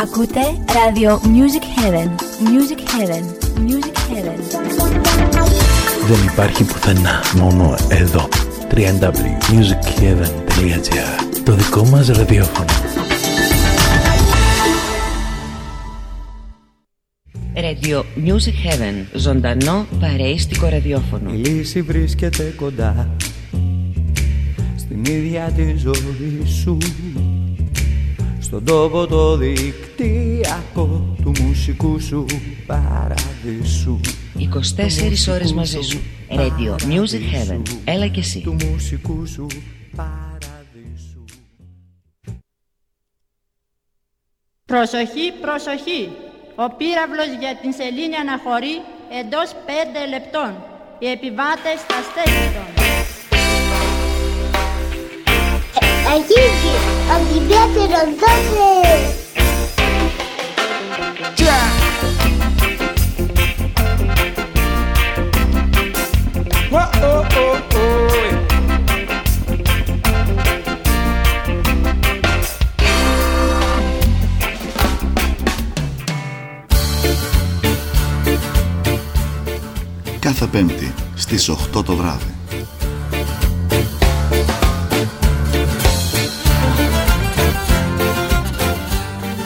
Ακούτε ράδιο Music Heaven. Music Heaven. Music Heaven. Δεν υπάρχει πουθενά, μόνο εδώ. www.musicheaven.gr Το δικό μας ραδιόφωνο. Radio Music Heaven. Ζωντανό παρέιστικο ραδιόφωνο. Η λύση βρίσκεται κοντά Στην ίδια τη ζωή σου Στον τόπο το δικτυακό Του μουσικού σου παραδείσου 24 ώρες μαζί σου. Radio Music Heaven. Έλα και εσύ. Του μουσικού σου παραδείσου Προσοχή, προσοχή! Ο πύραυλος για την σελήνη αναχωρεί εντός 5 λεπτών. Οι επιβάτες στα στέκητον. Αγίγη, αντιβιέτερον δώσε! Κάθε Πέμπτη στις 8 το βράδυ.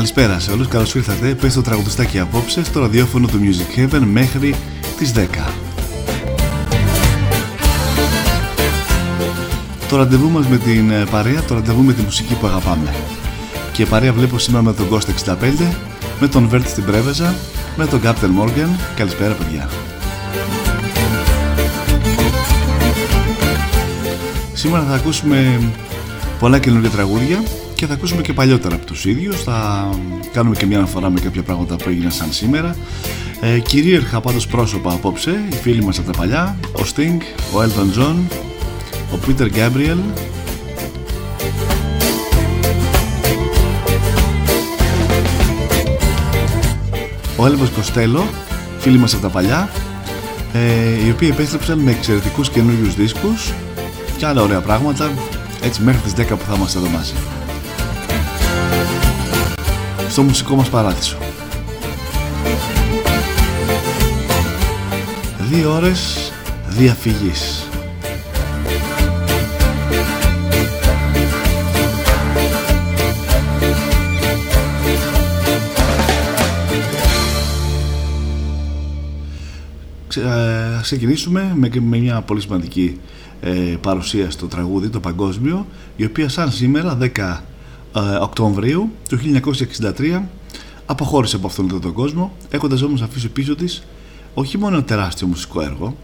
Καλησπέρα σε όλους, καλώς ήρθατε. Πες το τραγουδιστάκι απόψε στο ραδιόφωνο του Music Heaven μέχρι τις 10. Το ραντεβού μας με την ε, παρέα, το ραντεβού με τη μουσική που αγαπάμε. Και παρέα βλέπω σήμερα με τον Κώστα 65, με τον Βέρτ στην Πρέβεζα, με τον Captain Morgan. Καλησπέρα παιδιά. Σήμερα θα ακούσουμε πολλά καινούργια τραγούδια και θα ακούσουμε και παλιότερα από τους ίδιους. Θα κάνουμε και μια αναφορά με κάποια πράγματα που έγιναν σαν σήμερα. Ε, κυρίαρχα πάντως πρόσωπα απόψε οι φίλοι μας από τα παλιά ο Sting, ο Elton John ο Peter Gabriel. Ο Elvis Costello φίλοι μας από τα παλιά ε, οι οποίοι επέστρεψαν με εξαιρετικούς καινούριους δίσκους. Και άλλα ωραία πράγματα έτσι μέχρι τις 10 που θα είμαστε εδώ μαζί στο μουσικό μας παράδεισο. Δύο ώρες διαφυγής. Ξε- ε, Ας ξεκινήσουμε με, με μια πολύ σημαντική ε, παρουσία στο τραγούδι, το παγκόσμιο, η οποία σαν σήμερα, 10 ε, Οκτωβρίου του 1963, αποχώρησε από αυτόν τον κόσμο, έχοντας όμως αφήσει πίσω της όχι μόνο ένα τεράστιο μουσικό έργο,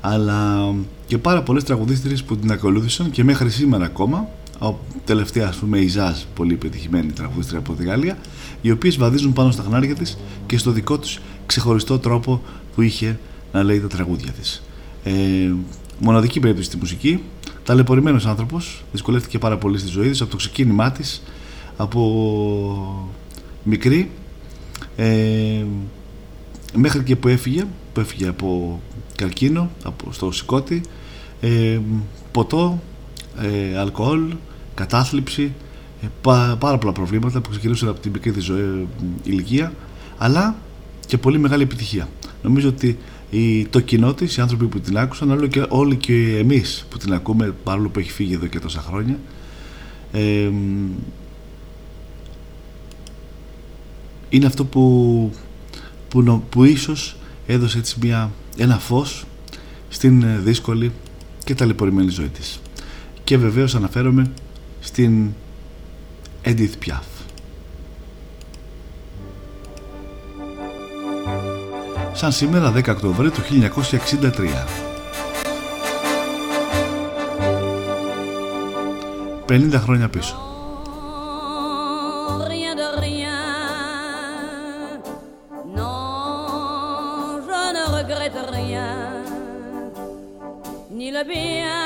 αλλά και πάρα πολλές τραγουδίστρες που την ακολούθησαν και μέχρι σήμερα ακόμα, ο τελευταία ας πούμε η Ζάζ, πολύ πετυχημένη τραγουδίστρια από τη Γαλλία, οι οποίες βαδίζουν πάνω στα χνάρια της και στο δικό τους ξεχωριστό τρόπο που είχε να λέει τα τραγούδια της. Ε, μοναδική περίπτωση στη μουσική, ταλαιπωρημένος άνθρωπος, δυσκολεύτηκε πάρα πολύ στη ζωή της από το ξεκίνημά της, από μικρή, ε, μέχρι και που έφυγε, που έφυγε από καρκίνο, από, στο σηκώτη, ε, ποτό, ε, αλκοόλ, κατάθλιψη, ε, πά- πάρα πολλά προβλήματα που ξεκινούσαν από την μικρή της ζωή, ε, ηλικία, αλλά και πολύ μεγάλη επιτυχία. Νομίζω ότι η, το κοινό της, οι άνθρωποι που την άκουσαν, όλο και, όλοι και εμείς που την ακούμε, παρόλο που έχει φύγει εδώ και τόσα χρόνια, ε, είναι αυτό που, που, που ίσως έδωσε έτσι μια, ένα φως στην ε, δύσκολη και ταλαιπωρημένη ζωή της. Και βεβαίως αναφέρομαι στην Edith Piaf. Σαν σήμερα 10 Οκτωβρίου του 1963. 50 χρόνια πίσω. le bien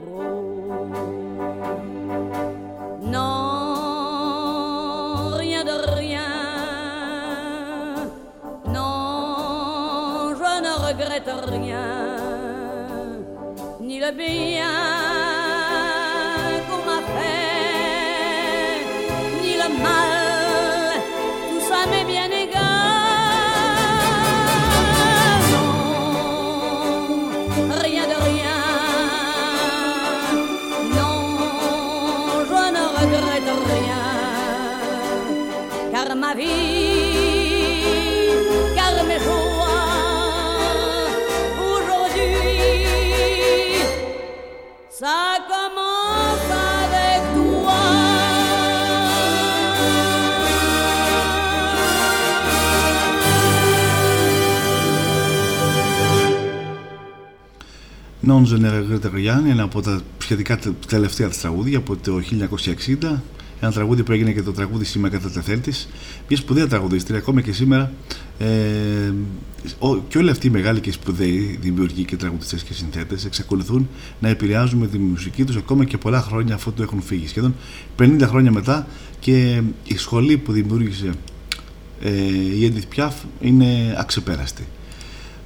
Bien Non je ne regrette rien, ένα από τα σχετικά τελευταία της τραγούδια από το 1960 ένα τραγούδι που έγινε και το τραγούδι σήμερα κατά τεθέλ της. Μια σπουδαία τραγουδίστρια, ακόμα και σήμερα. Ε, και όλοι αυτοί οι μεγάλοι και σπουδαίοι δημιουργοί και τραγουδιστές και συνθέτες εξακολουθούν να επηρεάζουν με τη μουσική τους ακόμα και πολλά χρόνια αφού του έχουν φύγει. Σχεδόν 50 χρόνια μετά και η σχολή που δημιούργησε ε, η Edith Piaf είναι αξεπέραστη.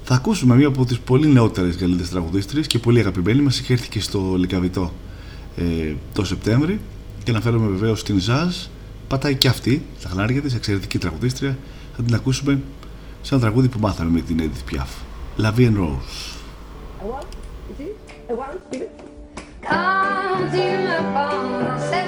Θα ακούσουμε μία από τις πολύ νεότερες Γαλλίδες τραγουδίστριες και πολύ αγαπημένη μας. Είχε έρθει και στο Λικαβιτό ε, το Σεπτέμβρη και αναφέρομαι βεβαίως στην Ζαζ. Πατάει και αυτή στα χνάρια της, εξαιρετική τραγουδίστρια. Θα την ακούσουμε σε ένα τραγούδι που μάθαμε με την Edith Piaf. La Vie en Rose. Quand il me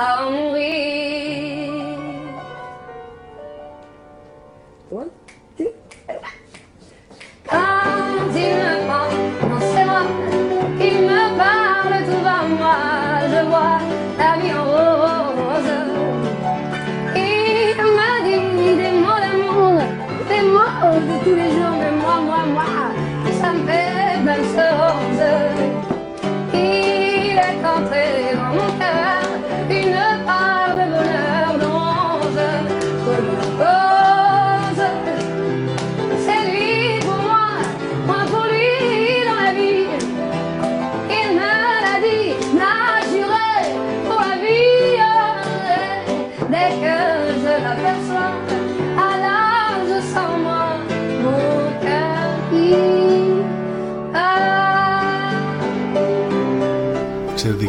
à mourir. Quand il me prend dans ses bras, il me parle tout bas, moi je vois la vie en rose. Il me dit des mots d'amour, des mots de tous les jours, mais moi, moi, moi, ça me fait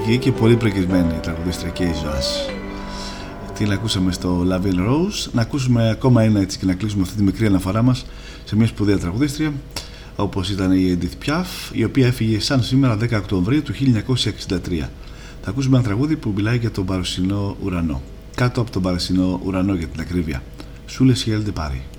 Εξαιρετική και πολύ προκειμένη η τραγουδίστρια και η Ζωάς. Την ακούσαμε στο Lavin Rose. Να ακούσουμε ακόμα ένα έτσι και να κλείσουμε αυτή τη μικρή αναφορά μας σε μια σπουδαία τραγουδίστρια όπως ήταν η Edith Piaf η οποία έφυγε σαν σήμερα 10 Οκτωβρίου του 1963. Θα ακούσουμε ένα τραγούδι που μιλάει για τον παρουσινό ουρανό. Κάτω από τον παρουσινό ουρανό για την ακρίβεια. Sous le ciel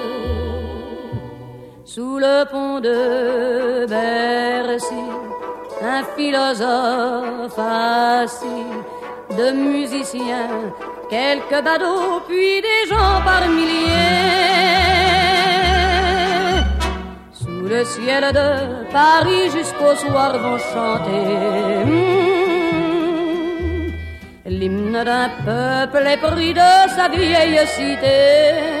Le pont de Bercy, un philosophe assis, de musiciens, quelques badauds, puis des gens par milliers. Sous le ciel de Paris jusqu'au soir vont chanter hmm, l'hymne d'un peuple épris de sa vieille cité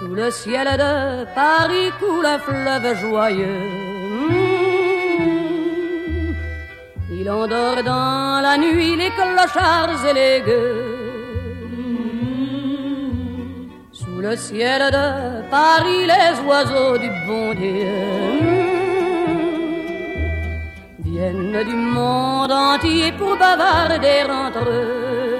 Sous le ciel de Paris coule un fleuve joyeux. Hmm. Il endort dans la nuit les clochards et les gueux. Hmm. Sous le ciel de Paris les oiseaux du bon Dieu hmm. viennent du monde entier pour bavarder entre eux.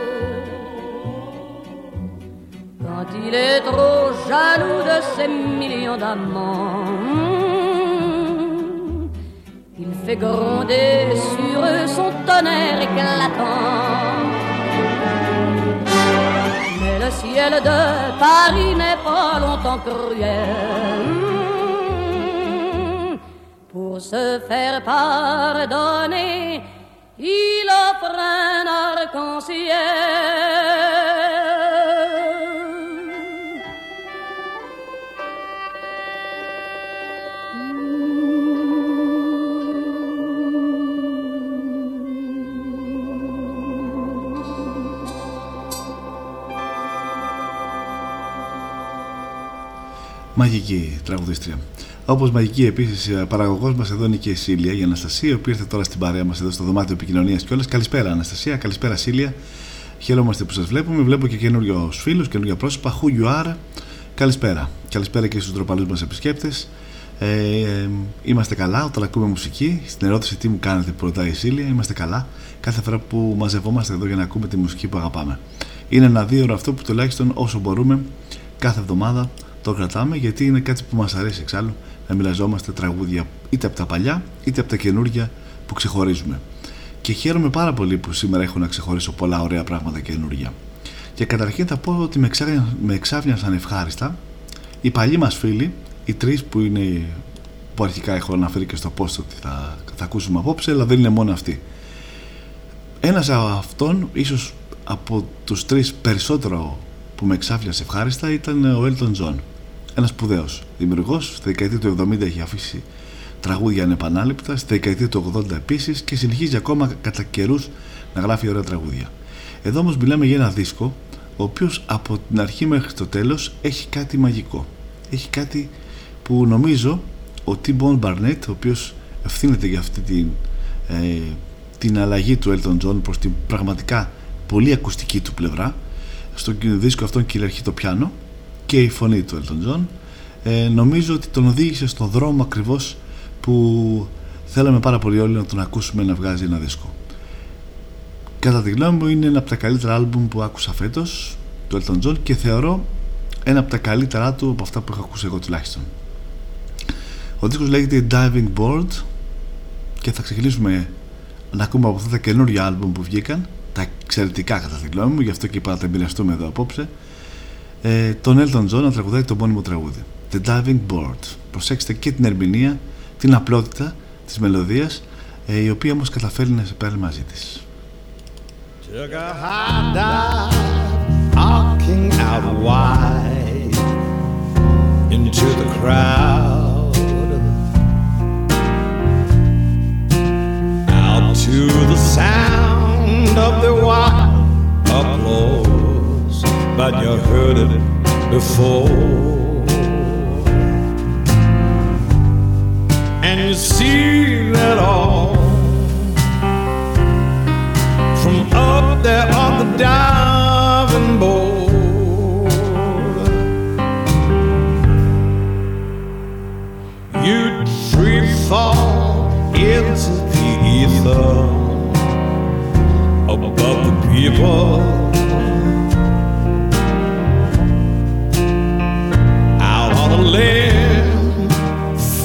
Quand il est trop jaloux de ses millions d'amants, il fait gronder sur eux son tonnerre éclatant. Mais le ciel de Paris n'est pas longtemps cruel. Pour se faire pardonner, il offre un arc-en-ciel. Μαγική τραγουδίστρια. Όπως μαγική επίσης παραγωγός μας εδώ είναι και η Σίλια, η Αναστασία, η οποία ήρθε τώρα στην παρέα μας εδώ στο δωμάτιο επικοινωνίας κιόλας. Καλησπέρα, Αναστασία, καλησπέρα, Σίλια. Χαίρομαστε που σας βλέπουμε. Βλέπω και καινούριου φίλους, καινούργια πρόσωπα. Who you are. Καλησπέρα. Καλησπέρα και στους ντροπαλούς μας επισκέπτες. Ε, ε, είμαστε καλά όταν ακούμε μουσική. Στην ερώτηση τι μου κάνετε που ρωτάει η Σίλια, είμαστε καλά κάθε φορά που μαζευόμαστε εδώ για να ακούμε τη μουσική που αγαπάμε. Είναι ένα δύο ώρα αυτό που τουλάχιστον όσο μπορούμε κάθε εβδομάδα το κρατάμε γιατί είναι κάτι που μας αρέσει εξάλλου να μοιραζόμαστε τραγούδια είτε από τα παλιά είτε από τα καινούργια που ξεχωρίζουμε. Και χαίρομαι πάρα πολύ που σήμερα έχω να ξεχωρίσω πολλά ωραία πράγματα καινούργια. Και καταρχήν θα πω ότι με, εξάβια, με εξάβιασαν ευχάριστα οι παλιοί μας φίλοι, οι τρεις που είναι που αρχικά έχω αναφέρει και στο post ότι θα, θα ακούσουμε απόψε, αλλά δεν είναι μόνο αυτή. Ένας από αυτόν, ίσως από τους τρεις περισσότερο που με εξάφλιασε ευχάριστα ήταν ο Elton John. Ένας σπουδαίος δημιουργός, στη δεκαετία του 70 έχει αφήσει τραγούδια ανεπανάληπτα, στη δεκαετία του 80 επίσης και συνεχίζει ακόμα κατά καιρούς να γράφει ωραία τραγούδια. Εδώ όμως μιλάμε για ένα δίσκο ο οποίος από την αρχή μέχρι το τέλος έχει κάτι μαγικό. Έχει κάτι που νομίζω ο T-Bone Barnett, ο οποίος ευθύνεται για αυτή την, ε, την αλλαγή του Elton John προς την πραγματικά πολύ ακουστική του πλευρά, στο δίσκο αυτόν κυριαρχεί το πιάνο και η φωνή του Elton John, ε, νομίζω ότι τον οδήγησε στον δρόμο ακριβώς που θέλαμε πάρα πολύ όλοι να τον ακούσουμε να βγάζει ένα δίσκο. Κατά τη γνώμη μου είναι ένα από τα καλύτερα άλμπουμ που άκουσα φέτος του Elton John και θεωρώ ένα από τα καλύτερά του από αυτά που έχω ακούσει εγώ τουλάχιστον. Ο δίσκος λέγεται Diving Board και θα ξεκινήσουμε να ακούμε από αυτά τα καινούργια άλμπουμ που βγήκαν τα εξαιρετικά κατά τη γνώμη μου γι' αυτό και είπα να τα εμπειραστούμε εδώ απόψε ε, τον Elton John να τραγουδάει το μόνιμο τραγούδι. The Diving Board. Προσέξτε και την ερμηνεία την απλότητα της μελωδίας ε, η οποία όμως καταφέρει να σε παίρνει μαζί της. Took a high dive, arcing out wide into the crowd. Out to the sound of the wild applause, but you heard it before. And you see that all from up there on the diving board. You'd free fall into the ether above the people. Land,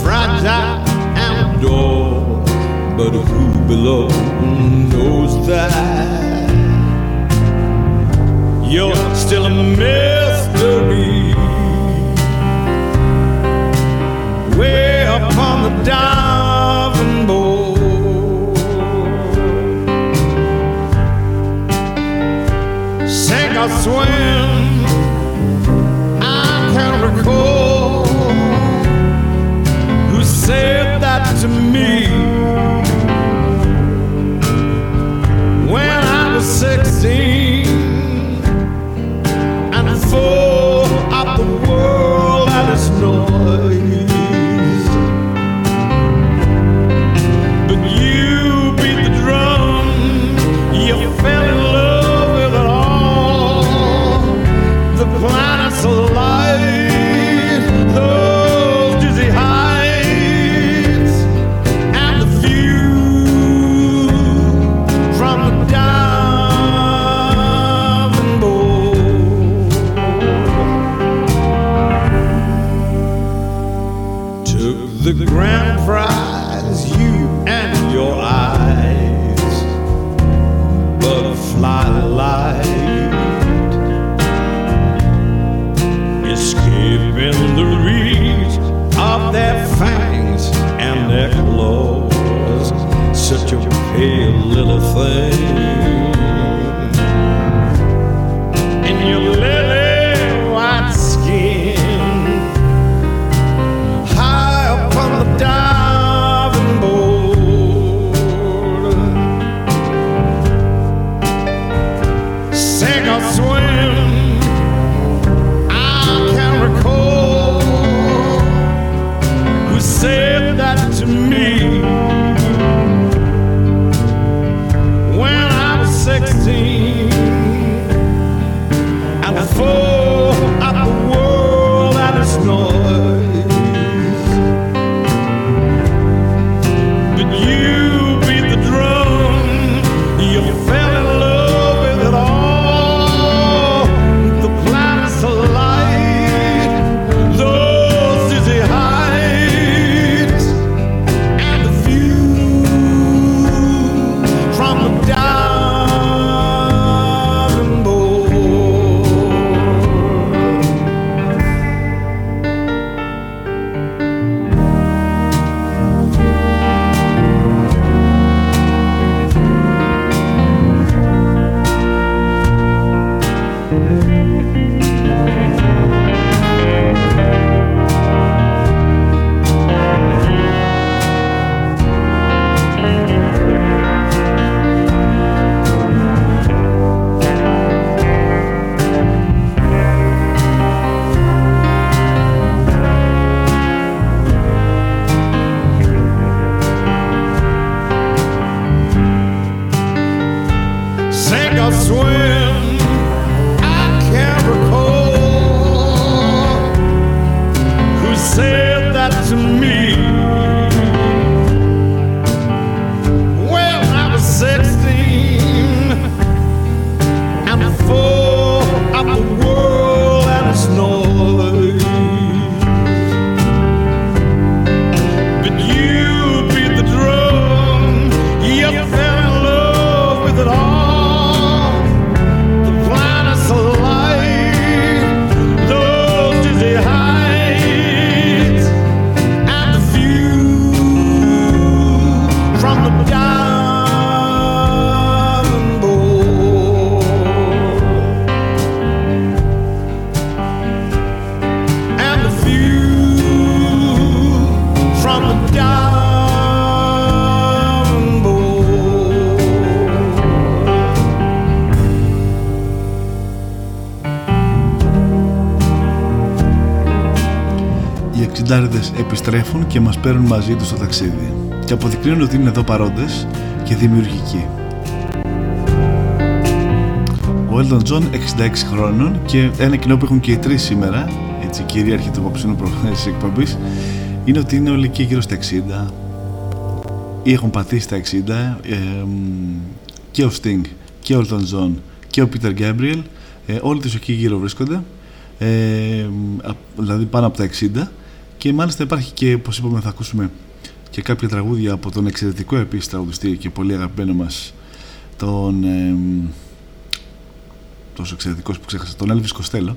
fragile and but who below knows that you're still a mystery. Way the diving board, sink or swim. I can't recall to me. when I was 16 παίρνουν μαζί τους στο ταξίδι και αποδεικνύουν ότι είναι εδώ παρόντες και δημιουργικοί. Ο Elton John 66 χρόνων και ένα κοινό που έχουν και οι τρεις σήμερα έτσι κυρίαρχη του απόψινου της εκπομπής είναι ότι είναι όλοι και γύρω στα 60 ή έχουν πατήσει τα 60 ε, και ο Sting και ο Elton John και ο Peter Gabriel ε, όλοι τους εκεί γύρω βρίσκονται ε, δηλαδή πάνω από τα 60 και μάλιστα υπάρχει και όπως είπαμε θα ακούσουμε και κάποια τραγούδια από τον εξαιρετικό επίσης τραγουδιστή και πολύ αγαπημένο μας τον ε, τόσο εξαιρετικός που ξέχασα τον Elvis Costello.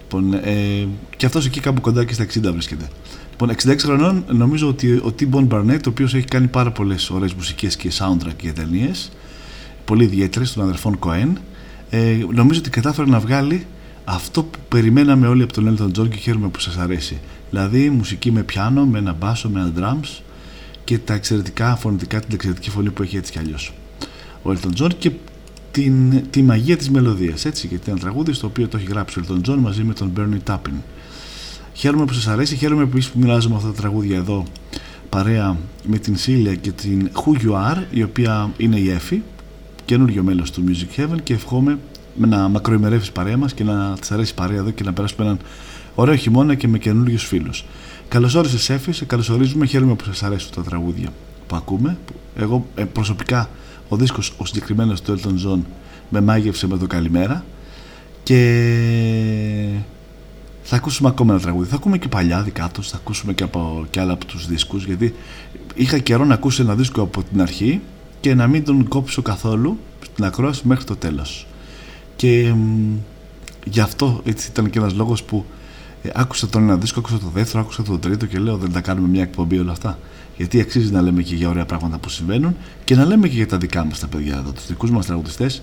Λοιπόν, ε, και αυτός εκεί κάπου κοντά και στα 60 βρίσκεται. Λοιπόν, 66 χρονών νομίζω ότι ο T-Bone Barnett, ο οποίος έχει κάνει πάρα πολλές ωραίες μουσικές και soundtrack και ταινίες, πολύ ιδιαίτερες των αδερφών Cohen, ε, νομίζω ότι κατάφερε να βγάλει αυτό που περιμέναμε όλοι από τον Elton John και χαίρομαι που σας αρέσει. Δηλαδή μουσική με πιάνο, με ένα μπάσο, με ένα drums και τα εξαιρετικά φωνητικά, την εξαιρετική φωνή που έχει έτσι κι αλλιώς. Ο Elton John και την, τη μαγεία της μελωδίας, έτσι, γιατί ένα τραγούδι στο οποίο το έχει γράψει ο Elton John μαζί με τον Bernie Taupin. Χαίρομαι που σας αρέσει, χαίρομαι που που μοιράζομαι αυτά τα τραγούδια εδώ παρέα με την Σίλια και την Who You Are, η οποία είναι η Εφη, καινούριο μέλος του Music Heaven και ευχόμαι να μακροημερεύσει παρέα μας και να της αρέσει παρέα εδώ και να περάσουμε έναν ωραίο χειμώνα και με καινούριους φίλους. Καλώς όρισες Εφη, σε καλωσορίζουμε, χαίρομαι που σας αρέσουν τα τραγούδια που ακούμε. Εγώ ε, προσωπικά ο δίσκος ο συγκεκριμένος του Elton John με μάγευσε με το καλημέρα και θα ακούσουμε ακόμα ένα τραγούδι. Θα ακούμε και παλιά δικά τους, θα ακούσουμε και, από, και άλλα από τους δίσκους γιατί είχα καιρό να ακούσω ένα δίσκο από την αρχή και να μην τον κόψω καθόλου στην ακρόαση μέχρι το τέλος. Και γι' αυτό έτσι ήταν και ένας λόγος που ε, άκουσα τον ένα δίσκο, άκουσα το δεύτερο, άκουσα το τρίτο και λέω δεν τα κάνουμε μια εκπομπή όλα αυτά. Γιατί αξίζει να λέμε και για ωραία πράγματα που συμβαίνουν και να λέμε και για τα δικά μας τα παιδιά εδώ, τους δικούς μας τραγουδιστές,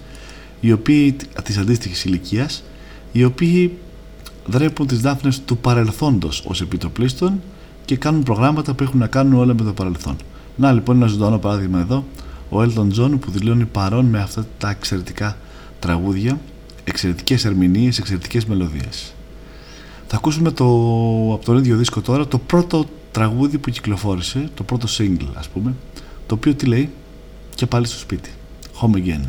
οι οποίοι της αντίστοιχης ηλικίας, οι οποίοι δρέπουν τις δάφνες του παρελθόντος ως επιτοπλίστων και κάνουν προγράμματα που έχουν να κάνουν όλα με το παρελθόν. Να λοιπόν ένα ζωντανό παράδειγμα εδώ, ο Elton John που δηλώνει παρόν με αυτά τα εξαιρετικά τραγούδια, εξαιρετικές ερμηνείες, εξαιρετικές μελωδίες. Θα ακούσουμε το, από τον ίδιο δίσκο τώρα το πρώτο τραγούδι που κυκλοφόρησε, το πρώτο single ας πούμε, το οποίο τι λέει; Και πάλι στο σπίτι. Home Again.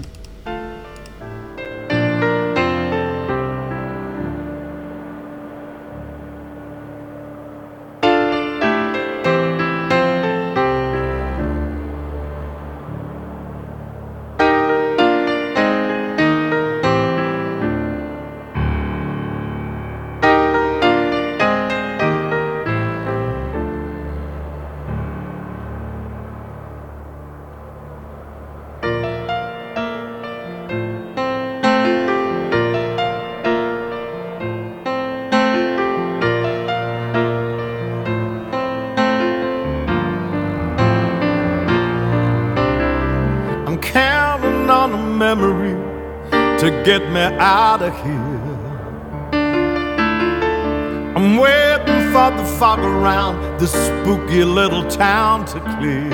To clear.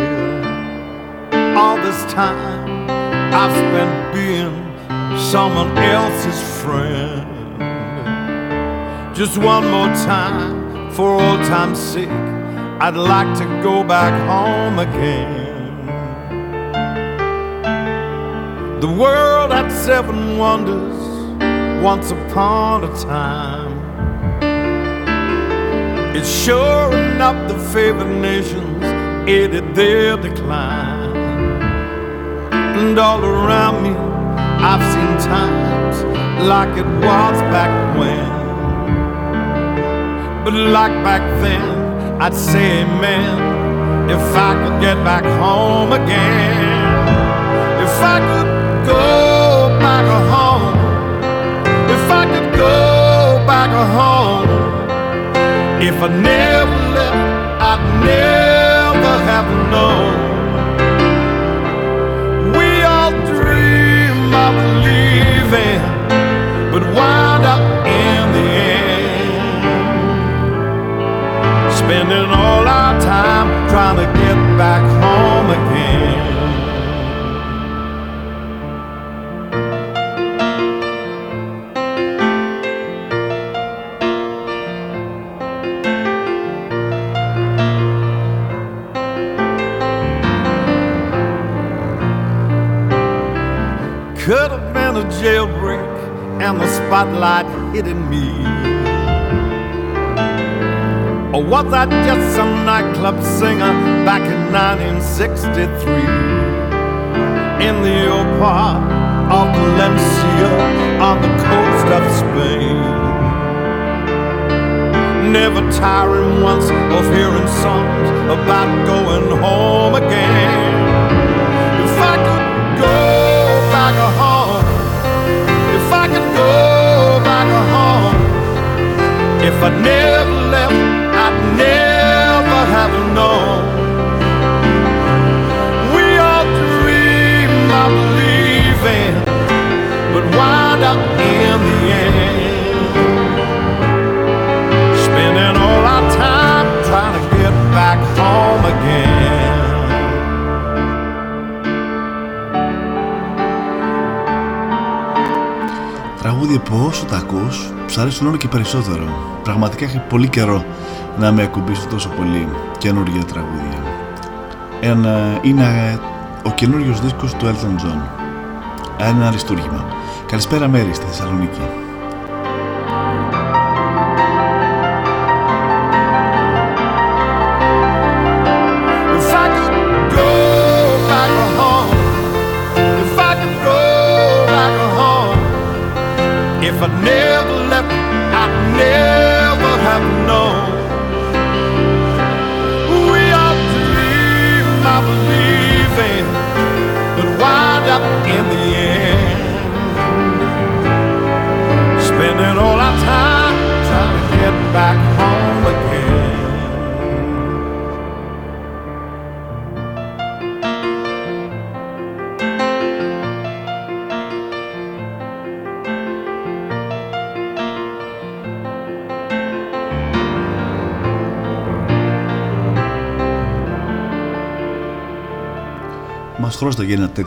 All this time I've spent being someone else's friend. Just one more time, for old time's sake, I'd like to go back home again. The world had seven wonders once upon a time. It's sure enough the favored nations aided their decline. And all around me, I've seen times like it was back when. But like back then, I'd say amen if I could get back home again. If I could go back home, if I could go back home, if I never left, I'd never have known. We all dream of leaving, but wind up in the end, spending all our time trying to get back home jailbreak and the spotlight hitting me. Or was I just some nightclub singer back in 1963? In the old part of Valencia on the coast of Spain. Never tiring once of hearing songs about going home again. If I could go back home, if I never left, I'd never have known. We all dream of leaving, but wind up που όσο τα ακούς, ψ' αρέσουν όλο και περισσότερο. Πραγματικά έχει πολύ καιρό να με ακουμπήσω τόσο πολύ καινούργια τραγούδια. Ένα, είναι ο καινούριος δίσκος του Elton John. Ένα αριστούργημα. Καλησπέρα Μέρη στη Θεσσαλονίκη.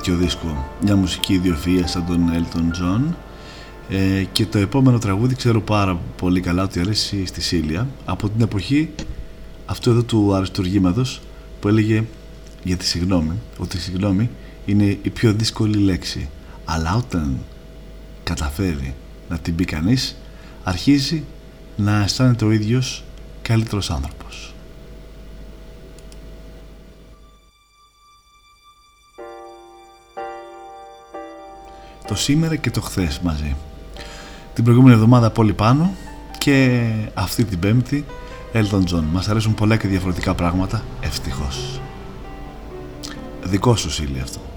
Χρώσταγε ένα τέτοιο δίσκο, μια μουσική ιδιοφυΐα σαν τον Elton John. Ε, και το επόμενο τραγούδι ξέρω πάρα πολύ καλά ότι αρέσει στη Σίλια. Από την εποχή αυτού εδώ του αριστουργήματος που έλεγε για τη συγγνώμη ότι η συγγνώμη είναι η πιο δύσκολη λέξη. Αλλά όταν καταφέρει να την πει κανείς αρχίζει να αισθάνεται ο ίδιος καλύτερος άνθρωπος το σήμερα και το χθες μαζί. Την προηγούμενη εβδομάδα πολύ πάνω και αυτή την πέμπτη Elton John. Μας αρέσουν πολλά και διαφορετικά πράγματα ευτυχώς. Δικό σου Σίλη αυτό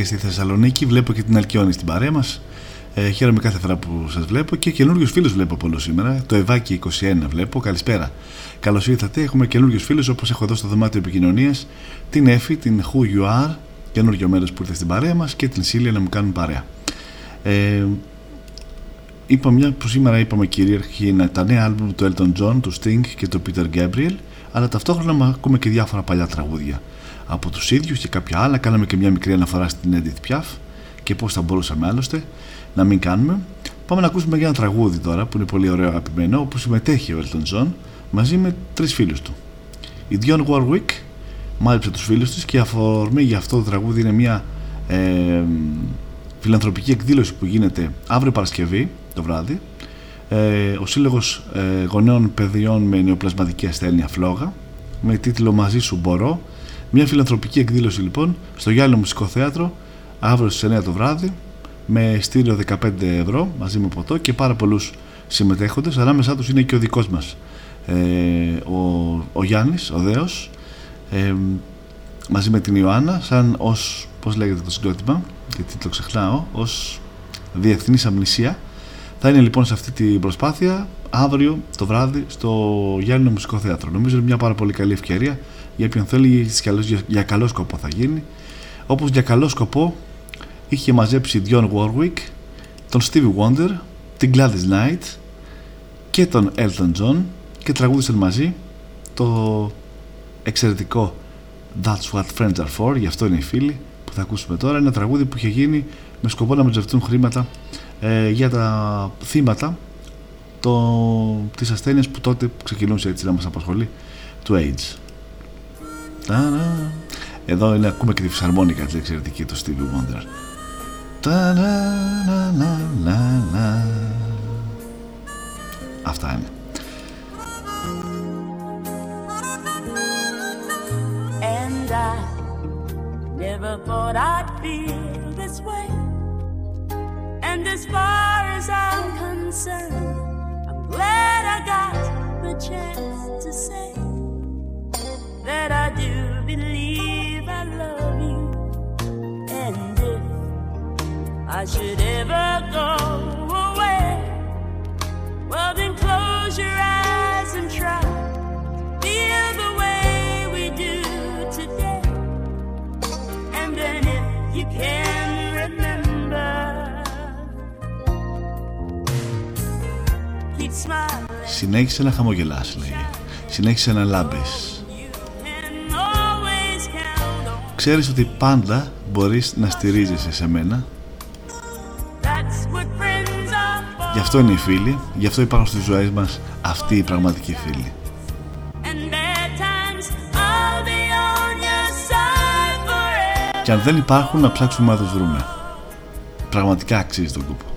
και στη Θεσσαλονίκη. Βλέπω και την Αλκιόνη στην παρέα μας. Ε, χαίρομαι κάθε φορά που σας βλέπω και καινούριους φίλους βλέπω πολλού σήμερα. Το Ευάκι 21 βλέπω. Καλησπέρα. Καλώς ήρθατε. Έχουμε καινούριους φίλους όπως έχω εδώ στο δωμάτιο επικοινωνίας. Την Εφη, την Who You Are, καινούριο μέρος που ήρθε στην παρέα μας και την Σίλια να μου κάνουν παρέα. Ε, είπα μια που σήμερα είπαμε κυρίαρχη είναι τα νέα άλμπουμ του Elton John, του Sting και του Peter Gabriel, αλλά ταυτόχρονα μα ακούμε και διάφορα παλιά τραγούδια από τους ίδιους και κάποια άλλα. Κάναμε και μια μικρή αναφορά στην Edith Piaf και πώς θα μπορούσαμε άλλωστε να μην κάνουμε. Πάμε να ακούσουμε για ένα τραγούδι τώρα που είναι πολύ ωραίο αγαπημένο όπου συμμετέχει ο Elton John μαζί με τρεις φίλους του. Η Dion Warwick μάλεψε τους φίλους της και η αφορμή για αυτό το τραγούδι είναι μια ε, φιλανθρωπική εκδήλωση που γίνεται αύριο Παρασκευή το βράδυ ε, ο Σύλλογος ε, Γονέων Παιδιών με Νεοπλασματική Ασθένεια Φλόγα με τίτλο «Μαζί σου μπορώ» Μια φιλανθρωπική εκδήλωση λοιπόν στο Γιάννη Μουσικό Θέατρο αύριο στις 9 το βράδυ με στήριο 15 ευρώ μαζί με ποτό και πάρα πολλούς συμμετέχοντες. Ανάμεσά τους είναι και ο δικός μας ε, ο, ο Γιάννης, ο Δέος ε, μαζί με την Ιωάννα σαν ως, πώς λέγεται το συγκρότημα γιατί το ξεχνάω, ως διεθνής αμνησία. Θα είναι λοιπόν σε αυτή την προσπάθεια αύριο το βράδυ στο Γιάννη Μουσικό Θέατρο. Νομίζω είναι μια πάρα πολύ καλή ευκαιρία για όποιον θέλει για καλό σκοπό θα γίνει. Όπως για καλό σκοπό είχε μαζέψει Dion Warwick τον Stevie Wonder την Gladys Knight και τον Elton John και τραγούδισαν μαζί το εξαιρετικό That's What Friends Are For γι' αυτό είναι οι φίλοι που θα ακούσουμε τώρα. Ένα τραγούδι που είχε γίνει με σκοπό να μαζευτούν χρήματα ε, για τα θύματα το, της ασθένειας που τότε ξεκινούσε έτσι να μας απασχολεί του AIDS εδώ είναι, ακούμε και τη φυσαρμόνικα της εξαιρετική του Stevie Wonder. Αυτά είναι. And I never thought I'd feel this way. And as far as I'm concerned, I'm glad I got the chance to say that I do believe I love you. And if I should ever go away, well, then close your eyes and try. Feel the way we do today. And then if you can remember, keep smiling. Συνέχισε να χαμογελάς, λέει. Συνέχισε να λάμπεις. Ξέρεις ότι πάντα μπορείς να στηρίζεσαι σε μένα. Γι' αυτό είναι οι φίλοι, γι' αυτό υπάρχουν στις ζωές μας αυτοί οι πραγματικοί φίλοι. Και αν δεν υπάρχουν να ψάξουμε να τους βρούμε. Πραγματικά αξίζει τον κόπο.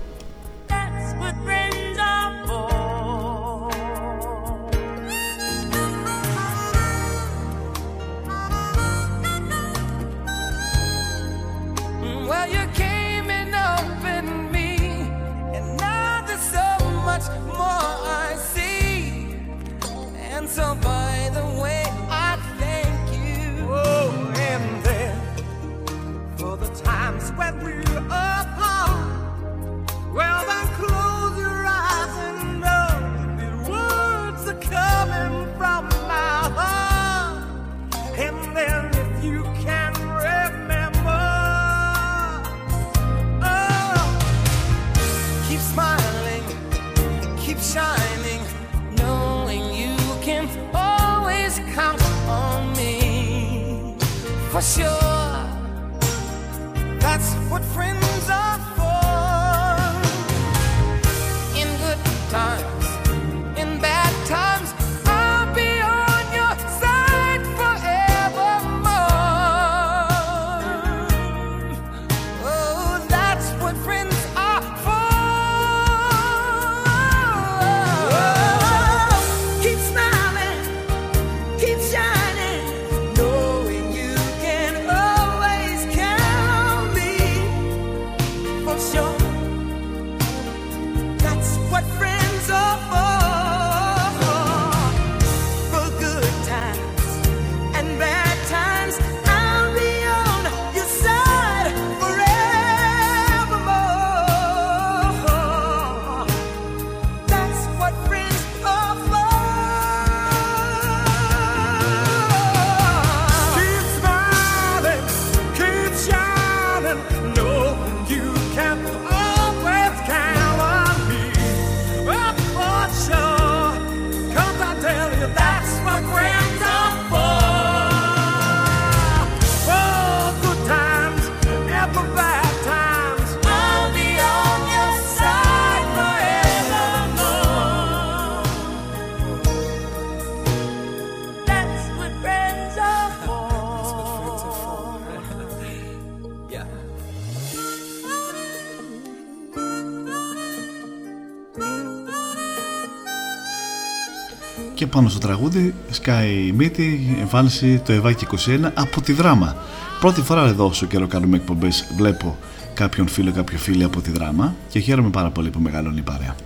Και πάνω στο τραγούδι σκάει η μύτη, εμφάνιση το Ευάκι 21 από τη δράμα. Πρώτη φορά εδώ όσο καιρό κάνουμε εκπομπές βλέπω κάποιον φίλο, κάποιο φίλο από τη δράμα και χαίρομαι πάρα πολύ που μεγαλώνει η παρέα.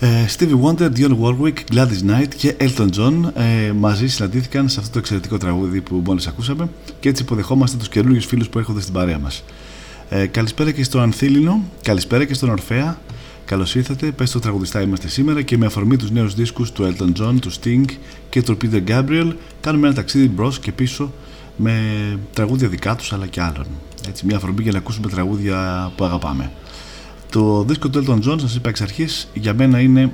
Ε, Stevie Wonder, Dionne Warwick, Gladys Knight και Elton John ε, μαζί συναντήθηκαν σε αυτό το εξαιρετικό τραγούδι που μόλις ακούσαμε και έτσι υποδεχόμαστε τους καινούριους φίλους που έρχονται στην παρέα μας. Ε, καλησπέρα και στον Ανθήλινο, καλησπέρα και στον Ορφέα. Καλώς ήρθατε, πες το τραγουδιστά είμαστε σήμερα και με αφορμή τους νέους δίσκους του Elton John, του Sting και του Peter Gabriel κάνουμε ένα ταξίδι μπρος και πίσω με τραγούδια δικά τους αλλά και άλλων. Έτσι, μια αφορμή για να ακούσουμε τραγούδια που αγαπάμε. Το δίσκο του Elton John, σας είπα εξ αρχής, για μένα είναι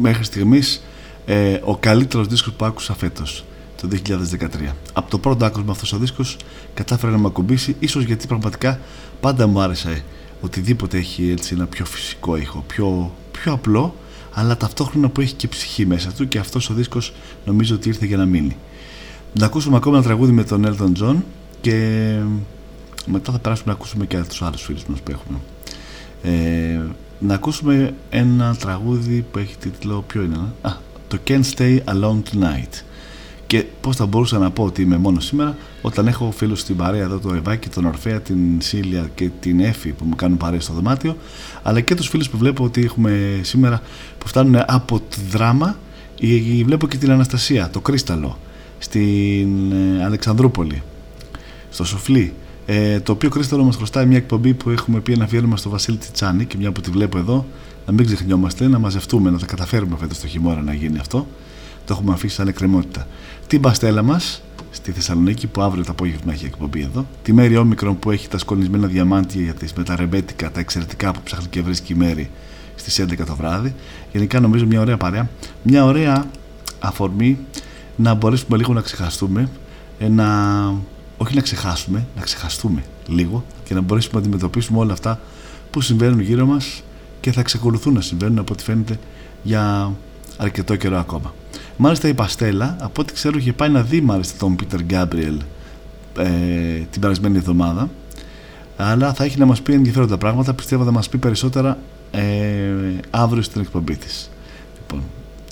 μέχρι στιγμής ε, ο καλύτερος δίσκος που άκουσα φέτος το 2013. Από το πρώτο άκουσμα αυτός ο δίσκος κατάφερε να με ακουμπήσει, ίσως γιατί πραγματικά πάντα μου άρεσε οτιδήποτε έχει έτσι ένα πιο φυσικό ήχο, πιο, πιο απλό, αλλά ταυτόχρονα που έχει και ψυχή μέσα του και αυτός ο δίσκος νομίζω ότι ήρθε για να μείνει. Να ακούσουμε ακόμα ένα τραγούδι με τον Elton John και μετά θα περάσουμε να ακούσουμε και τους άλλους φίλους μας που έχουμε. Ε, να ακούσουμε ένα τραγούδι που έχει τίτλο, ποιο είναι, α, το Can't Stay Alone Tonight. Και πώς θα μπορούσα να πω ότι είμαι μόνος σήμερα, όταν έχω φίλους στην παρέα εδώ, το Ευάκι, τον Ορφέα, την Σίλια και την Εφη που μου κάνουν παρέα στο δωμάτιο, αλλά και τους φίλους που βλέπω ότι έχουμε σήμερα που φτάνουν από τη δράμα. ή Βλέπω και την Αναστασία, το Κρίσταλο, στην ε, Αλεξανδρούπολη, στο Σοφλί. Ε, το οποίο Κρίσταλο μας χρωστάει μια εκπομπή που έχουμε πει ένα αφιέρωμα στο Βασίλη Τσιτσάνη και μια που τη βλέπω εδώ, να μην ξεχνιόμαστε, να μαζευτούμε, να τα καταφέρουμε φέτος το χειμώνα να γίνει αυτό. Το έχουμε αφήσει σαν εκκρεμότητα. Την παστέλα μας στη Θεσσαλονίκη που αύριο το απόγευμα έχει εκπομπή εδώ. Τη Μέρη Όμικρον που έχει τα σκολισμένα διαμάντια για τις, με τα ρεμπέτικα, τα εξαιρετικά που ψάχνει και βρίσκει η Μέρη στις 11 το βράδυ. Γενικά νομίζω μια ωραία παρέα. Μια ωραία αφορμή να μπορέσουμε λίγο να ξεχαστούμε. ε, Να, όχι να ξεχάσουμε, να ξεχαστούμε λίγο και να μπορέσουμε να αντιμετωπίσουμε όλα αυτά που συμβαίνουν γύρω μας και θα εξακολουθούν να συμβαίνουν από ό,τι φαίνεται για αρκετό καιρό ακόμα. Μάλιστα η Παστέλα, από ό,τι ξέρω, είχε πάει να δει μάλιστα τον Πίτερ Γκάμπριελ ε, την περασμένη εβδομάδα. Αλλά θα έχει να μας πει ενδιαφέροντα πράγματα. Πιστεύω θα μας πει περισσότερα ε, αύριο στην εκπομπή της. Λοιπόν,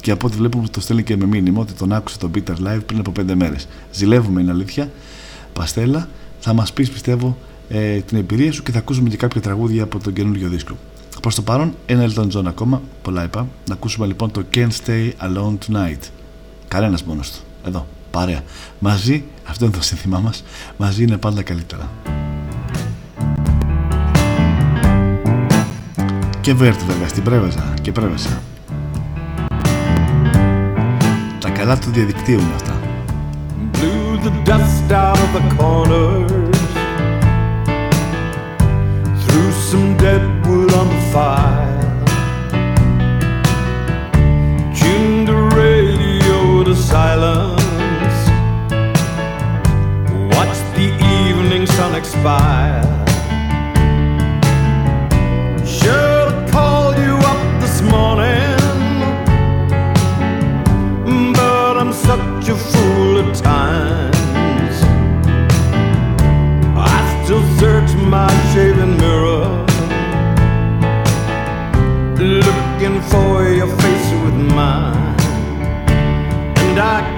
και από ό,τι βλέπουμε, το στέλνει και με μήνυμα ότι τον άκουσε τον Πίτερ live πριν από πέντε μέρες. Ζηλεύουμε, είναι αλήθεια. Παστέλα, θα μας πεις, πιστεύω, ε, την εμπειρία σου και θα ακούσουμε και κάποια τραγούδια από τον καινούργιο δίσκο. Προς το παρόν, ένα Elton John ακόμα. Πολλά είπα. Να ακούσουμε λοιπόν το Can't Stay Alone Tonight. Κανένας μόνος του. Εδώ. Παρέα. Μαζί, αυτό είναι το σύνθημά μας. Μαζί είναι πάντα καλύτερα. Και Βέρτ βέβαια στην Πρέβεζα και Πρέβεζα. Τα καλά του διαδικτύου είναι αυτά. blew the dust out of the corners, threw some dead wood on the file. Tune the radio to silence. Watch the evening sun expire. Should have called you up this morning, but I'm such a fool at times. I still search my shaving. Looking for your face with mine, and I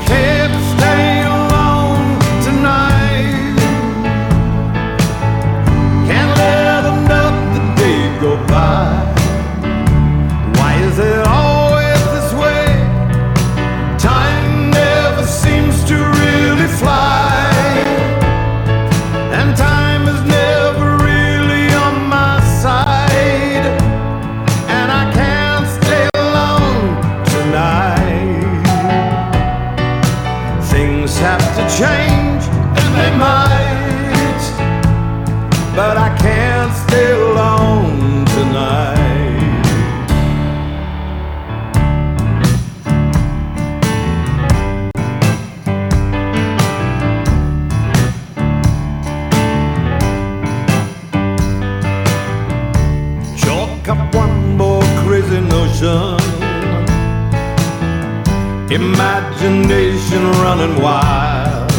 Imagination running wild.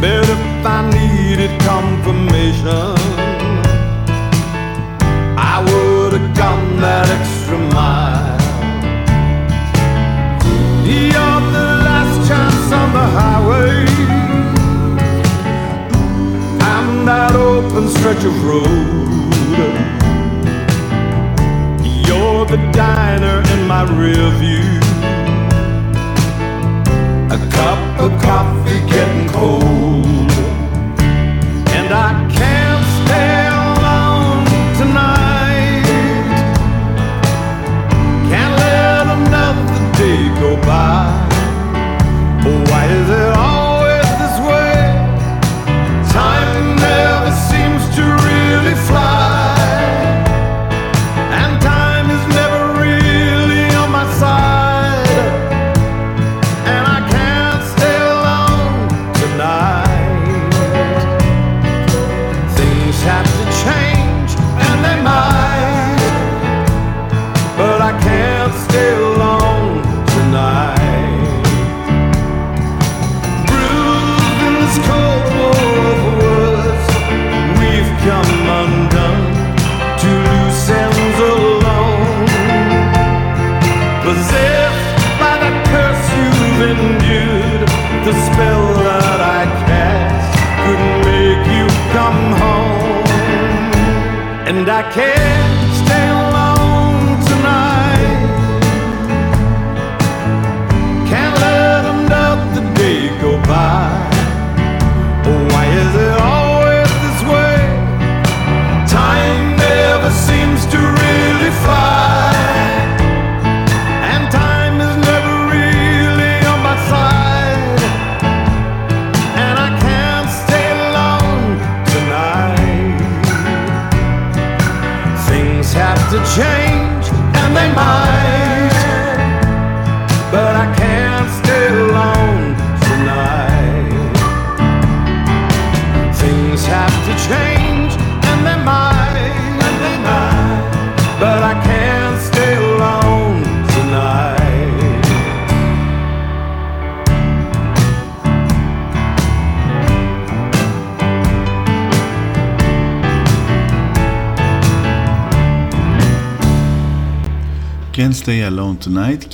Bet if I needed confirmation, I would have gone that extra mile. You're the last chance on the highway. I'm that open stretch of road. Rear view. A cup of coffee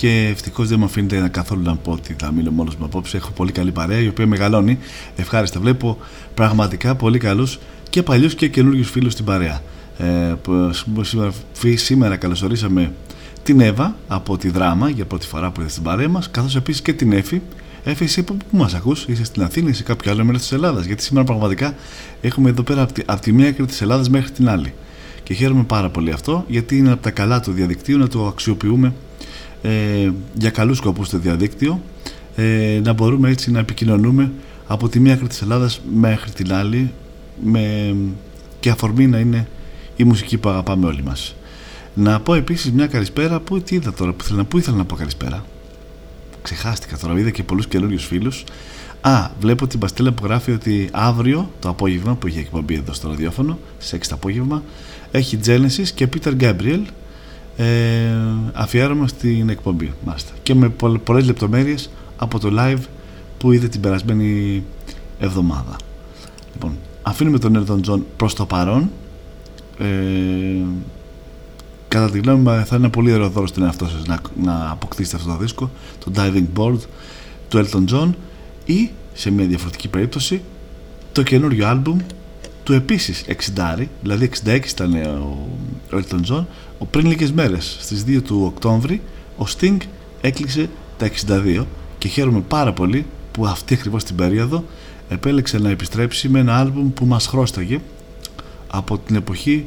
και ευτυχώς δεν μου αφήνετε καθόλου να πω ότι θα μείνω μόνος μου απόψε. Έχω πολύ καλή παρέα η οποία μεγαλώνει. Ευχάριστα βλέπω πραγματικά πολύ καλούς και παλιούς και καινούριους φίλους στην παρέα. Ε, που σήμερα, σήμερα καλωσορίσαμε την Εύα από τη Δράμα για πρώτη φορά που ήρθε στην παρέα μας καθώς επίσης και την Έφη Έφη, εσύ που, που μας ακούς, είσαι στην Αθήνα ή σε κάποιο άλλο μέρος της Ελλάδας. Γιατί σήμερα πραγματικά έχουμε εδώ πέρα από τη, από τη μία άκρη της Ελλάδας μέχρι την άλλη. Και χαίρομαι πάρα πολύ αυτό, γιατί είναι από τα καλά του διαδικτύου να το αξιοποιούμε ε, για καλούς σκοπούς στο διαδίκτυο, ε, να μπορούμε έτσι να επικοινωνούμε από τη μία άκρη της Ελλάδας μέχρι την άλλη με, και αφορμή να είναι η μουσική που αγαπάμε όλοι μας. Να πω επίσης μια καλησπέρα που τι είδα τώρα που ήθελα, που ήθελα να πω καλησπέρα; Ξεχάστηκα τώρα, είδα και πολλούς καινούριους φίλους Α, βλέπω την Παστέλα που γράφει ότι αύριο το απόγευμα που έχει εκπομπή εδώ στο ραδιόφωνο, στις 6 το απόγευμα, έχει Genesis και Peter Gabriel ε, αφιέρωμα στην εκπομπή. Μάλιστα. Και με πολλές λεπτομέρειες από το live που είδε την περασμένη εβδομάδα. Λοιπόν, αφήνουμε τον Elton John προς το παρόν. Ε, κατά τη γνώμη μου θα είναι πολύ ωραίο δώρο στην εαυτό σας να, να αποκτήσετε αυτό το δίσκο, το Diving Board του Elton John ή σε μια διαφορετική περίπτωση το καινούριο άλμπουμ του επίσης 60 δηλαδή 66 ήταν ο, ο Elton John ο πριν λίγες μέρες στις 2 του Οκτώβρη ο Sting έκλεισε τα 62 και χαίρομαι πάρα πολύ που αυτή ακριβώς την περίοδο επέλεξε να επιστρέψει με ένα άλμπουμ που μας χρώσταγε από την εποχή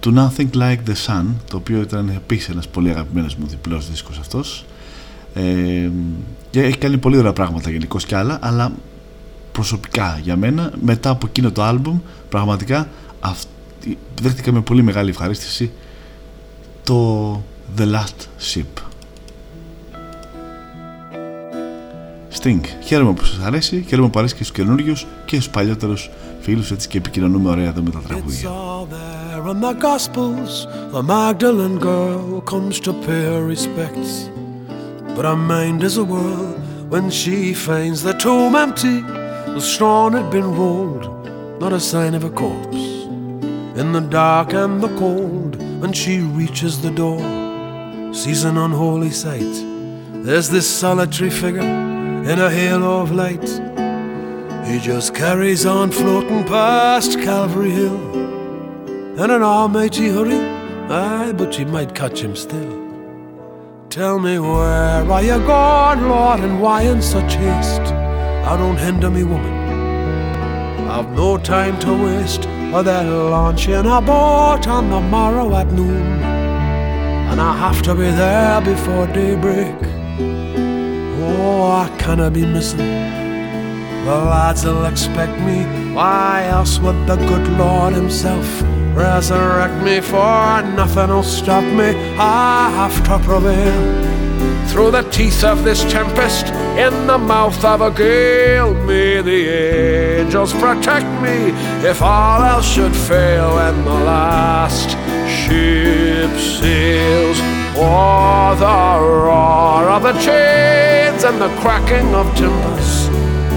του Nothing Like The Sun το οποίο ήταν επίσης ένας πολύ αγαπημένος μου διπλός δίσκος αυτός. Ε, και έχει κάνει πολύ ωραία πράγματα γενικώ και άλλα αλλά προσωπικά για μένα μετά από εκείνο το άλμπουμ πραγματικά αυτή, δέχτηκα με πολύ μεγάλη ευχαρίστηση το The Last Ship Sting. Χαίρομαι που σας αρέσει, χαίρομαι που αρέσει και στους καινούριους και στους παλιότερους φίλους έτσι και επικοινωνούμε ωραία εδώ με τα τραγούδια. On the Gospels, the Magdalene girl comes to pay her respects. But her mind is a whirl when she finds the tomb empty, the stone had been rolled, not a sign of a corpse. In the dark and the cold, and she reaches the door, sees an unholy sight. There's this solitary figure in a halo of light. He just carries on floating past Calvary Hill in an almighty hurry. Aye, but you might catch him still. Tell me where are you gone, Lord, and why in such haste? I don't hinder me, woman. I've no time to waste. They're launching a boat on the morrow at noon, and I have to be there before daybreak. Oh, I cannot be missing. The lads will expect me. Why else would the good Lord Himself resurrect me? For nothing will stop me. I have to prevail. Through the teeth of this tempest, in the mouth of a gale, may the angels protect me if all else should fail when the last ship sails. Oh, the roar of the chains and the cracking of timbers,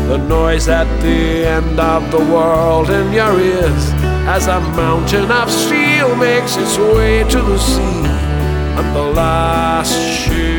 the noise at the end of the world in your ears as a mountain of steel makes its way to the sea and the last ship.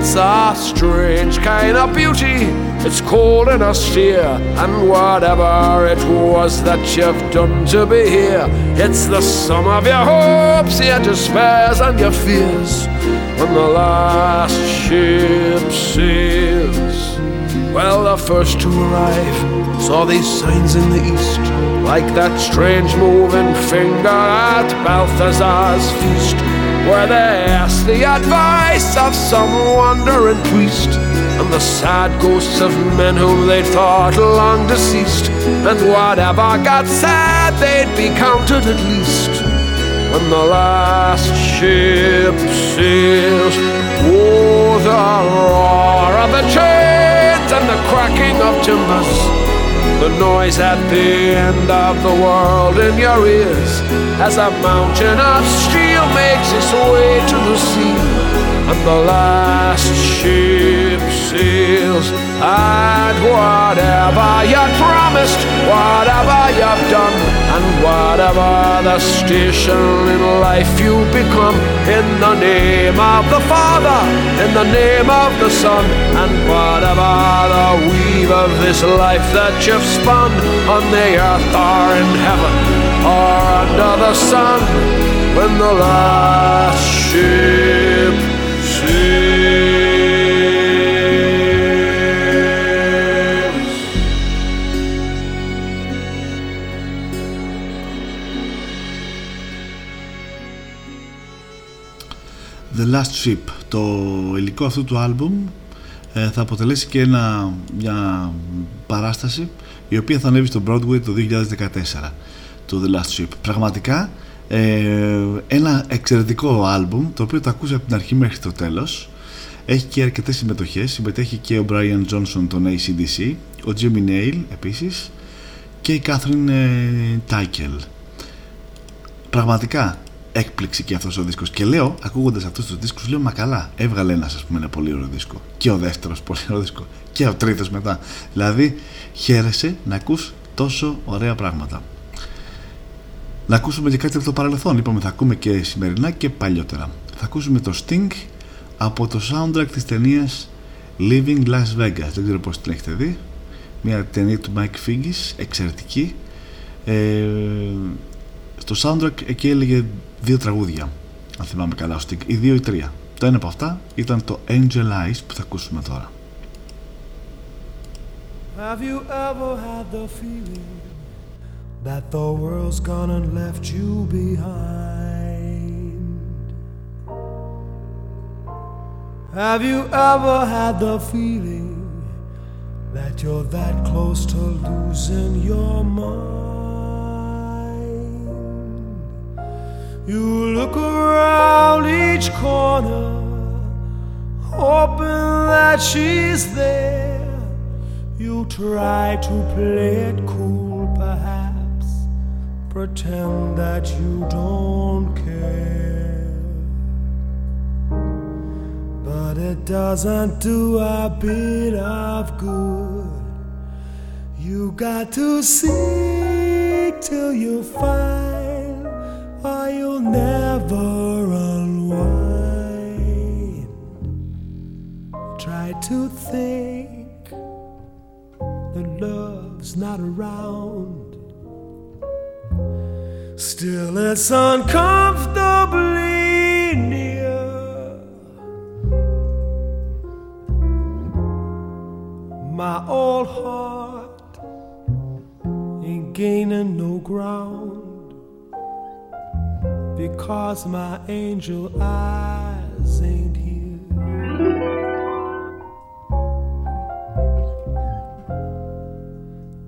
It's a strange kind of beauty. It's cold and austere, and whatever it was that you've done to be here, it's the sum of your hopes, your despairs, and your fears. When the last ship sails, well, the first to arrive saw these signs in the east, like that strange moving finger at Balthazar's feast where they asked the advice of some wandering priest and the sad ghosts of men whom they thought long deceased. And whatever got said, they'd be counted at least when the last ship sails. Oh, the roar of the and the cracking of timbers. The noise at the end of the world in your ears as a mountain of steel makes its way to the sea and the last ship sails. And whatever you promised, whatever you've done, and whatever the station in life you become, in the name of the Father, in the name of the Son, and whatever the weave of this life that you've spun on the earth or in heaven or under the sun, when the last ship The Last Ship το υλικό αυτού του άλμπουμ ε, θα αποτελέσει και ένα, μια παράσταση η οποία θα ανέβει στο Broadway το 2014 το The Last Ship. Πραγματικά ε, ένα εξαιρετικό άλμπουμ το οποίο το ακούσα από την αρχή μέχρι το τέλος. Έχει και αρκετές συμμετοχές. Συμμετέχει και ο Brian Johnson των ACDC ο Jimmy Nail επίσης και η Catherine Τάικελ πραγματικά έκπληξη και αυτός ο δίσκος. Και λέω ακούγοντας αυτούς τους δίσκους λέω μα καλά έβγαλε ένας ας πούμε ένα πολύ ωραίο δίσκο. Και ο δεύτερος πολύ ωραίο δίσκο. Και ο τρίτος μετά δηλαδή χαίρεσαι να ακούς τόσο ωραία πράγματα. Να ακούσουμε και κάτι από το παρελθόν. Είπαμε θα ακούμε και σημερινά και παλιότερα. Θα ακούσουμε το Sting από το soundtrack της ταινίας Living Las Vegas. Δεν ξέρω πως την έχετε δει. Μια ταινία του Mike Figgis εξαιρετική. Ε, στο soundtrack εκεί έλεγε δύο τραγούδια αν θυμάμαι καλά ο Sting ή δύο ή τρία το ένα από αυτά ήταν το Angel Eyes που θα ακούσουμε τώρα Have you ever had the feeling that the world's gone and left you behind? Have you ever had the feeling that you're that close to losing your mind? You look around each corner, hoping that she's there. You try to play it cool, perhaps, pretend that you don't care. But it doesn't do a bit of good. You got to seek till you find, or you'll never unwind. Try to think that love's not around. Still, it's uncomfortably near. My old heart ain't gaining no ground because my angel eyes ain't here.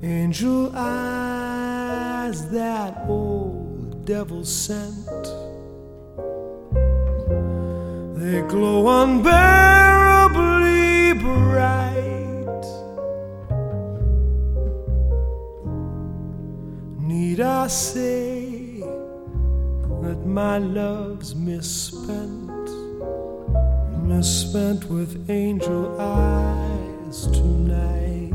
Angel eyes that old devil sent. They glow unbearably bright. Need I say that my love's misspent, misspent with angel eyes tonight?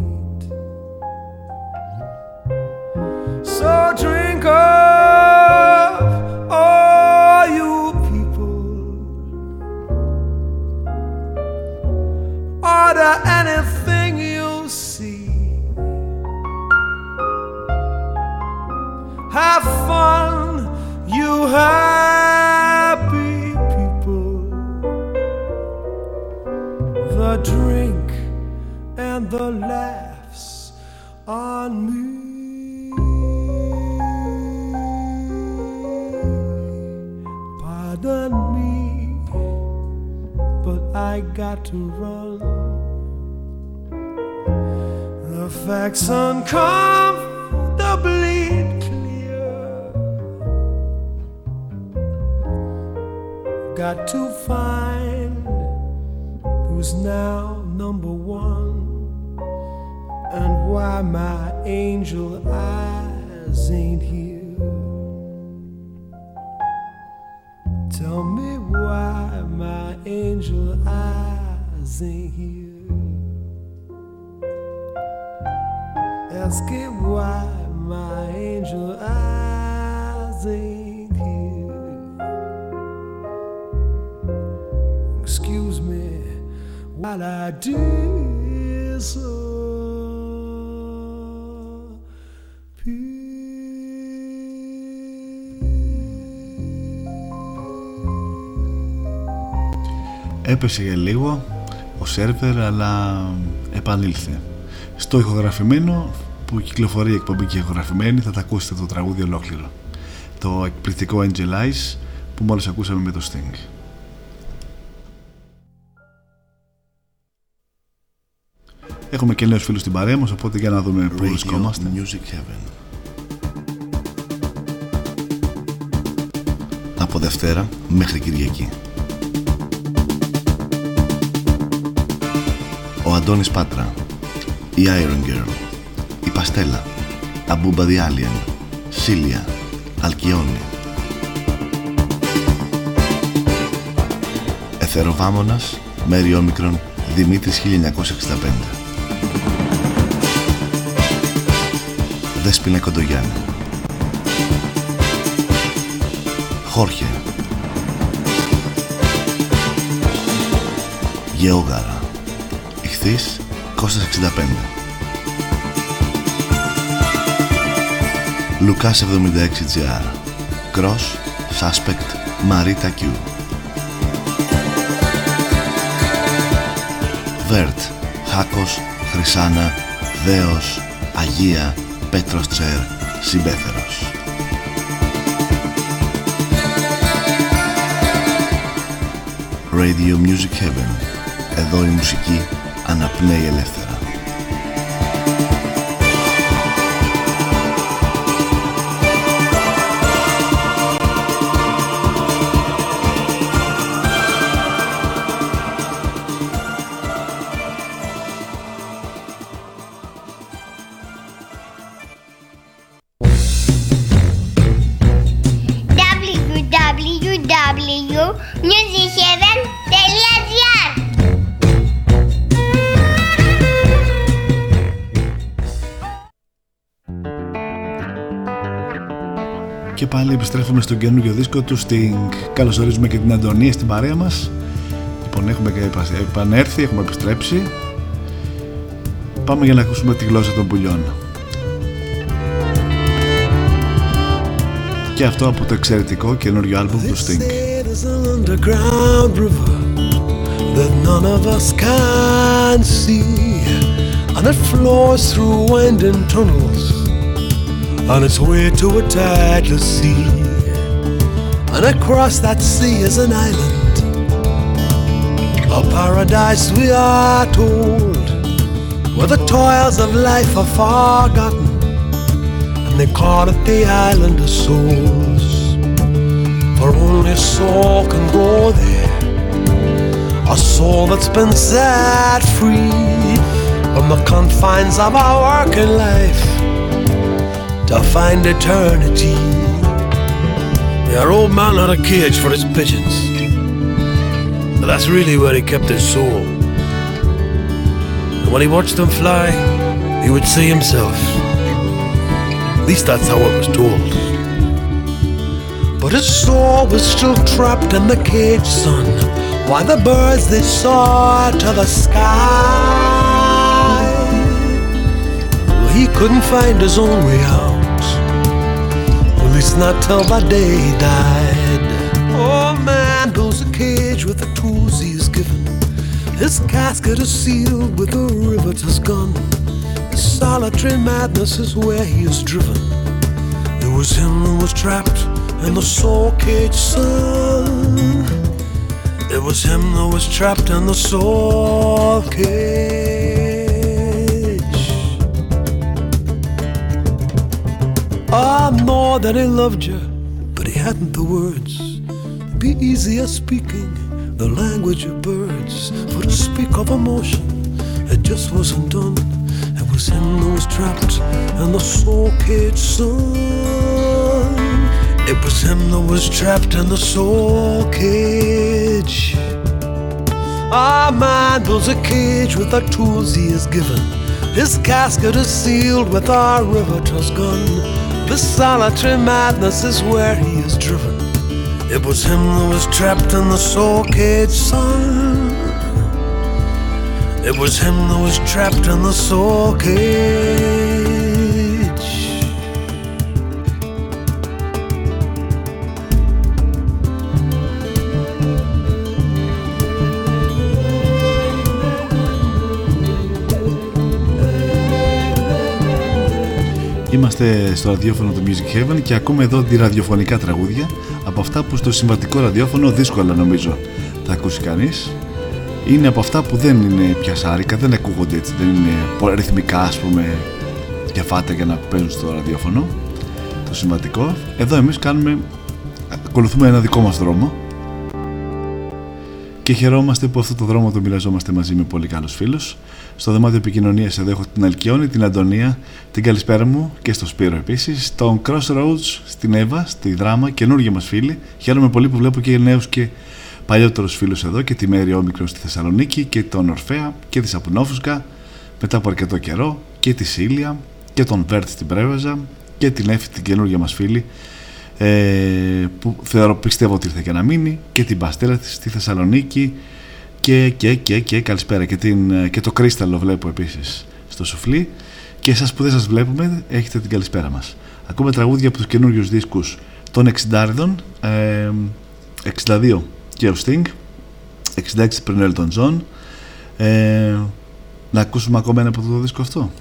So I got to run. The facts uncomfortably clear. Got to find who's now number one and why my angel eyes ain't here. Έπεσε για λίγο ο σερβερ αλλά επανήλθε. Στο ηχογραφημένο που κυκλοφορεί η εκπομπή και ηχογραφημένη θα τα ακούσετε το τραγούδι ολόκληρο. Το εκπληκτικό Angel Eyes που μόλις ακούσαμε με το Sting. Έχουμε και νέους φίλους στην παρέα μας, οπότε για να δούμε πού βρισκόμαστε. Music Heaven. Από Δευτέρα μέχρι Κυριακή. Αντώνης Πάτρα, η Iron Girl, η Παστέλα, Αμπούμπα the Alien, Σίλια, Αλκιόνι. Εθεροβάμωνας, Μέρι Όμικρον, Δημήτρης 1965. Δέσποινα Κοντογιάννη. Χόρχε. Γεώγαρα. Ιχθύς Κώστας 65. Λουκάς 76 GR. Cross Suspect Marita Q. Βέρτ, Χάκος, Χρυσάνα, Δέος, Αγία, Πέτρος Τσέρ, Συμπέθερος. Radio Music Heaven. Εδώ η μουσική αναπνέει ελεύθερα. Και πάλι επιστρέφουμε στο καινούργιο δίσκο του Sting. Καλωσορίζουμε και την Αντωνία στην παρέα μας. Λοιπόν, έχουμε και επα- επανέρθει, έχουμε επιστρέψει. Πάμε για να ακούσουμε τη γλώσσα των πουλιών. Και αυτό από το εξαιρετικό καινούριο άλμπουμ του Sting. There's an underground river that none of us can see, and it flows through winding tunnels on its way to a tideless sea. And across that sea is an island, a paradise we are told, where the toils of life are forgotten, and they call it the island of souls. For only soul can go there. A soul that's been set free from the confines of our working life to find eternity. Our old man had a cage for his pigeons. But that's really where he kept his soul. And when he watched them fly, he would see himself. At least that's how it was told. But his soul was still trapped in the cage, son. While the birds they soared to the sky. Well, he couldn't find his own way out. Least not till my day died. Oh man builds a cage with the tools he is given. His casket is sealed with a riveter's gun. His solitary madness is where he is driven. It was him who was trapped in the soul cage, son. It was him that was trapped in the soul cage. Ah, I know that he loved you, but he hadn't the words. It'd be easier speaking the language of birds. For to speak of emotion, it just wasn't done. It was him that was trapped in the soul cage, son. It was him that was trapped in the soul cage. Our ah, man builds a cage with the tools he is given. His casket is sealed with our riveter's gun. The solitary madness is where he is driven. It was him that was trapped in the soul cage, son. It was him that was trapped in the soul cage. Είμαστε στο ραδιόφωνο του Music Heaven και ακούμε εδώ τη ραδιοφωνικά τραγούδια από αυτά που στο συμβατικό ραδιόφωνο δύσκολα νομίζω θα ακούσει κανείς. είναι από αυτά που δεν είναι πιασάρικα, δεν ακούγονται έτσι, δεν είναι πο- ρυθμικά ας πούμε διαφάτα για να παίζουν στο ραδιόφωνο το σημαντικό. Εδώ εμείς κάνουμε, ακολουθούμε ένα δικό μας δρόμο και χαιρόμαστε που αυτό το δρόμο το μοιραζόμαστε μαζί με πολύ καλούς φίλους. Στο δωμάτιο επικοινωνίας εδώ έχω την Αλκιόνη, την Αντωνία, την καλησπέρα μου και στο Σπύρο επίσης. Τον Crossroads στην Εύα, στη Δράμα, καινούργια μας φίλη. Χαίρομαι πολύ που βλέπω και νέους και παλιότερους φίλους εδώ και τη Μέρη Όμικρο στη Θεσσαλονίκη και τον Ορφέα και της Σαπουνόφουσκα μετά από αρκετό καιρό και τη Σίλια και τον Βέρτ στην Πρέβεζα και την Εύη την καινούργια μας φίλη ε, που θεωρώ πιστεύω ότι ήρθε και να μείνει και την Παστέλα της στη Θεσσαλονίκη και, και, και, και καλησπέρα. Και, την, και το Κρίσταλο βλέπω επίσης στο σουφλί. Και εσάς που δεν σας βλέπουμε έχετε την καλησπέρα μας. Ακούμε τραγούδια από τους καινούριους δίσκους των 60 ε, 62 και ο Sting 66 πριν ο Elton John. Ε, να ακούσουμε ακόμα ένα από το δίσκο αυτό.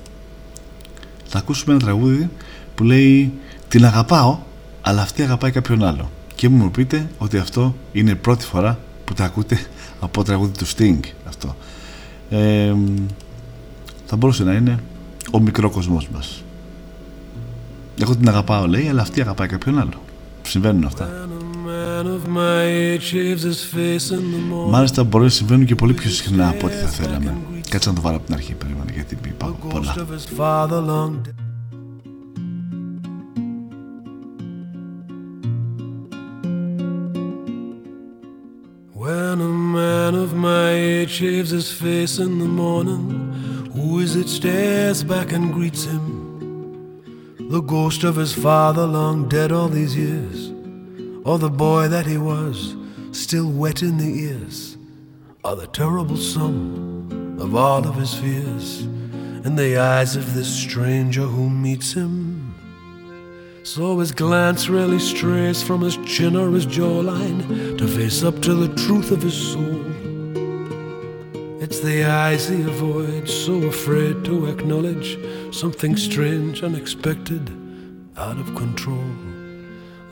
Θα ακούσουμε ένα τραγούδι που λέει την αγαπάω αλλά αυτή αγαπάει κάποιον άλλο και μου πείτε ότι αυτό είναι η πρώτη φορά που τα ακούτε από τραγούδι του Sting αυτό ε, θα μπορούσε να είναι ο μικρό κοσμός μας εγώ την αγαπάω λέει αλλά αυτή αγαπάει κάποιον άλλο συμβαίνουν αυτά Man of my age shaves his face in the morning. Μάλιστα μπορεί να συμβαίνουν και πολύ πιο συχνά από ό,τι θα θέλαμε. Κάτσε να το βάλω από την αρχή, περίμενα, γιατί είπα πολλά. Man of my age shaves his face in the morning, who is it stares back and greets him? The ghost of his father long dead all these years, or the boy that he was, still wet in the ears, or the terrible sum of all of his fears in the eyes of this stranger who meets him. So his glance rarely strays from his chin or his jawline to face up to the truth of his soul. It's the eyes he avoids, so afraid to acknowledge something strange, unexpected, out of control.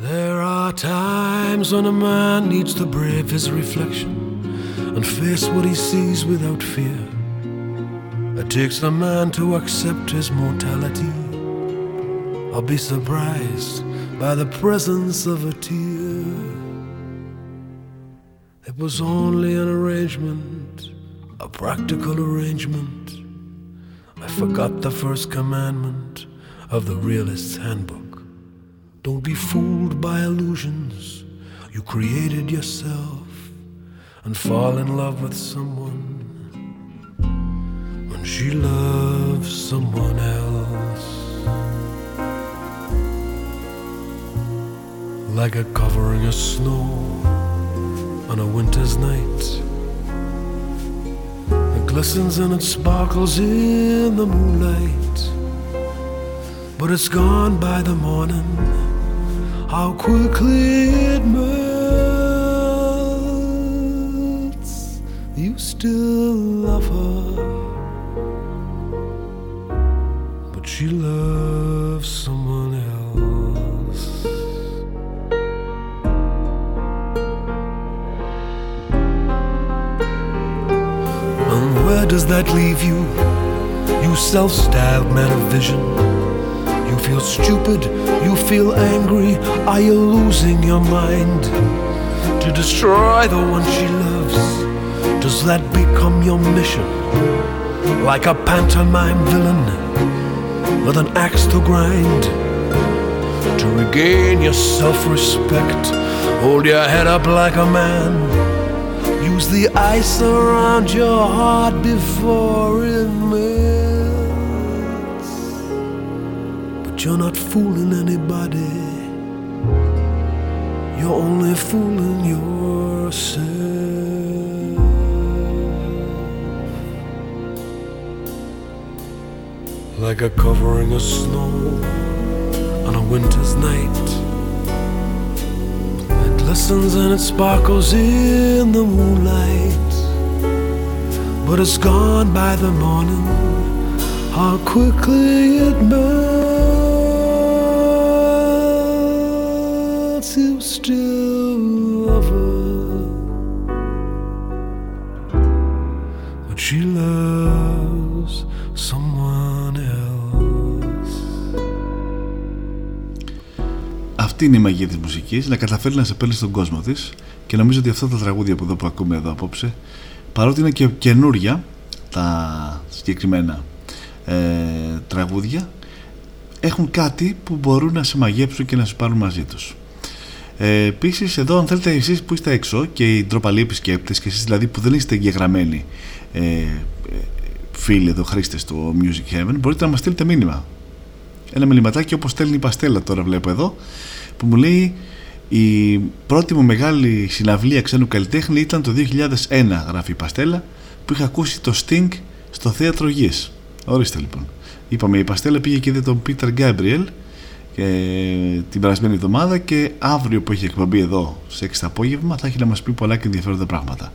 There are times when a man needs to brave his reflection and face what he sees without fear. It takes a man to accept his mortality or be surprised by the presence of a tear. It was only an arrangement, a practical arrangement. I forgot the first commandment of the realist's handbook. Don't be fooled by illusions you created yourself and fall in love with someone when she loves someone else. Like a covering of snow on a winter's night. It glistens and it sparkles in the moonlight. But it's gone by the morning. How quickly it melts. You still love her. But she loves someone where does that leave you? You self styled man of vision. You feel stupid, you feel angry. Are you losing your mind? To destroy the one she loves. Does that become your mission? Like a pantomime villain with an axe to grind. To regain your self respect, hold your head up like a man. Use the ice around your heart before it melts. But you're not fooling anybody, you're only fooling yourself. Like a covering of snow on a winter's night. Glistens and it sparkles in the moonlight. But it's gone by the morning. How quickly it melts. You still love her. she loves Αυτή είναι η μαγεία της μουσικής, να καταφέρει να σε παίρνει στον κόσμο της και νομίζω ότι αυτά τα τραγούδια που, εδώ που ακούμε εδώ απόψε, παρότι είναι και καινούρια τα συγκεκριμένα ε, τραγούδια, έχουν κάτι που μπορούν να σε μαγέψουν και να σε πάρουν μαζί τους. Ε, Επίσης, εδώ, αν θέλετε εσείς που είστε έξω και οι ντροπαλοί επισκέπτες και εσείς δηλαδή που δεν είστε εγγεγραμμένοι ε, ε, φίλοι εδώ, χρήστες του Music Heaven, μπορείτε να μας στείλετε μήνυμα. Ένα μηνυματάκι όπως στέλνει η Παστέλα τώρα, βλέπω εδώ, που μου λέει η πρώτη μου μεγάλη συναυλία ξένου καλλιτέχνη ήταν το 2001, γράφει η Παστέλα, που είχα ακούσει το Sting στο θέατρο Γης. Ορίστε λοιπόν. Είπαμε, η Παστέλα πήγε και είδε τον Πίτερ Γκάμπριελ και την περασμένη εβδομάδα και αύριο που έχει εκπομπή εδώ σε 6 το απόγευμα θα έχει να μας πει πολλά και ενδιαφέροντα πράγματα.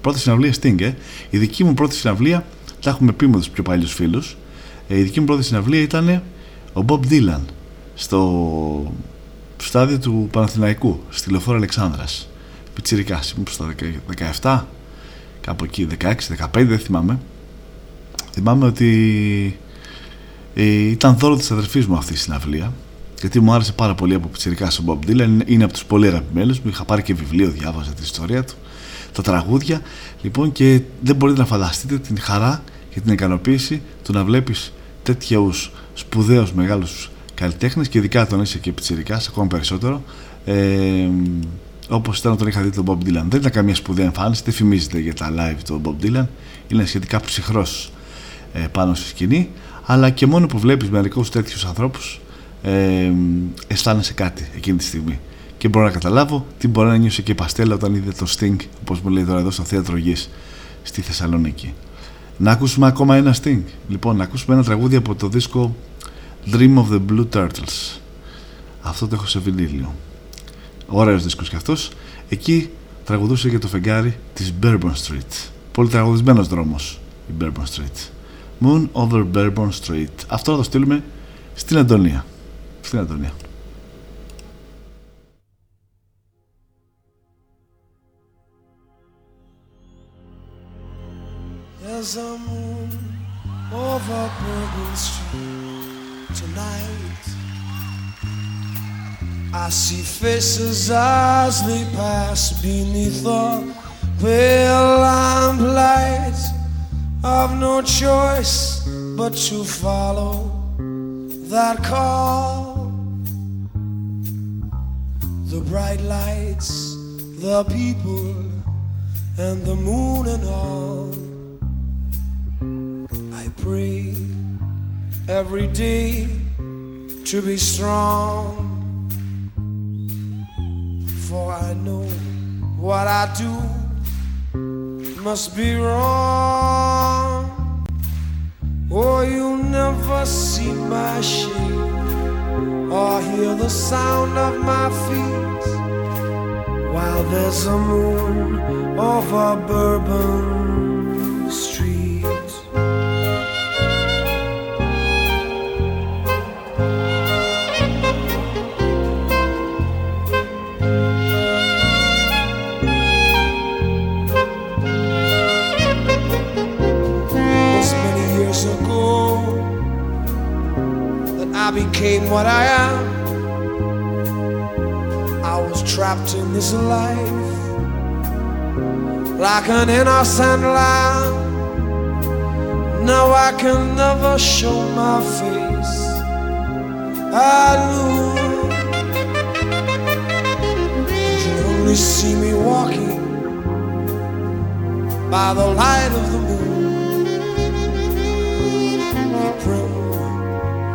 Πρώτη συναυλία Sting, ε. Η δική μου πρώτη συναυλία, τα έχουμε πει με τους πιο παλιούς φίλους, ε, η δική μου πρώτη συναυλία ήταν ο Bob Dylan στο στάδιο του Παναθηναϊκού, στη Λεωφόρο Αλεξάνδρας. Πιτσιρικάς, ήμουν στα 17, κάπου εκεί, 16-15, δεν θυμάμαι. Θυμάμαι ότι ε, ήταν δώρο της αδερφής μου αυτή η συναυλία γιατί μου άρεσε πάρα πολύ από πιτσιρικάς ο Bob Dylan είναι από τους πολύ αγαπημένους μου είχα πάρει και βιβλίο, διάβαζα την ιστορία του τα τραγούδια λοιπόν και δεν μπορείτε να φανταστείτε την χαρά και την ικανοποίηση του να βλέπεις τέτοιους σπουδαίους μεγάλους καλλιτέχνες και ειδικά τον είσαι και πιτσιρικάς ακόμα περισσότερο ε, Όπως ήταν όταν είχα δει τον Bob Dylan. Δεν ήταν καμία σπουδαία εμφάνιση, δεν φημίζεται για τα live του Bob Dylan. Είναι σχετικά ψυχρός ε, πάνω στη σκηνή. Αλλά και μόνο που βλέπεις μερικούς τέτοιους ανθρώπους, ε, αισθάνεσαι κάτι εκείνη τη στιγμή. Και μπορώ να καταλάβω τι μπορεί να νιώσει και η Παστέλα όταν είδε το Sting, όπως μου λέει τώρα εδώ στο θέατρο Γης στη Θεσσαλονίκη. Να ακούσουμε ακόμα ένα Sting. Λοιπόν, να ακούσουμε ένα τραγούδι από το δίσκο Dream of the Blue Turtles. Αυτό το έχω σε βινίλιο. Ωραίος δίσκος κι αυτός. Εκεί τραγουδούσε για το φεγγάρι της Bourbon Street. Πολύ τραγουδισμένος δρόμος η Bourbon Street. Moon over Bourbon Street. Αυτό θα το στείλουμε στην Αντωνία. Στην Αντωνία. There's a moon over Bourbon Street tonight. I see faces as they pass beneath the pale lamplight. I've no choice but to follow that call. The bright lights, the people, and the moon and all. Every day to be strong. For I know what I do must be wrong. Or you'll never see my shape or hear the sound of my feet while there's a moon over Bourbon became what I am. I was trapped in this life like an innocent lamb. Now I can never show my face. I knew you only see me walking by the light of the moon.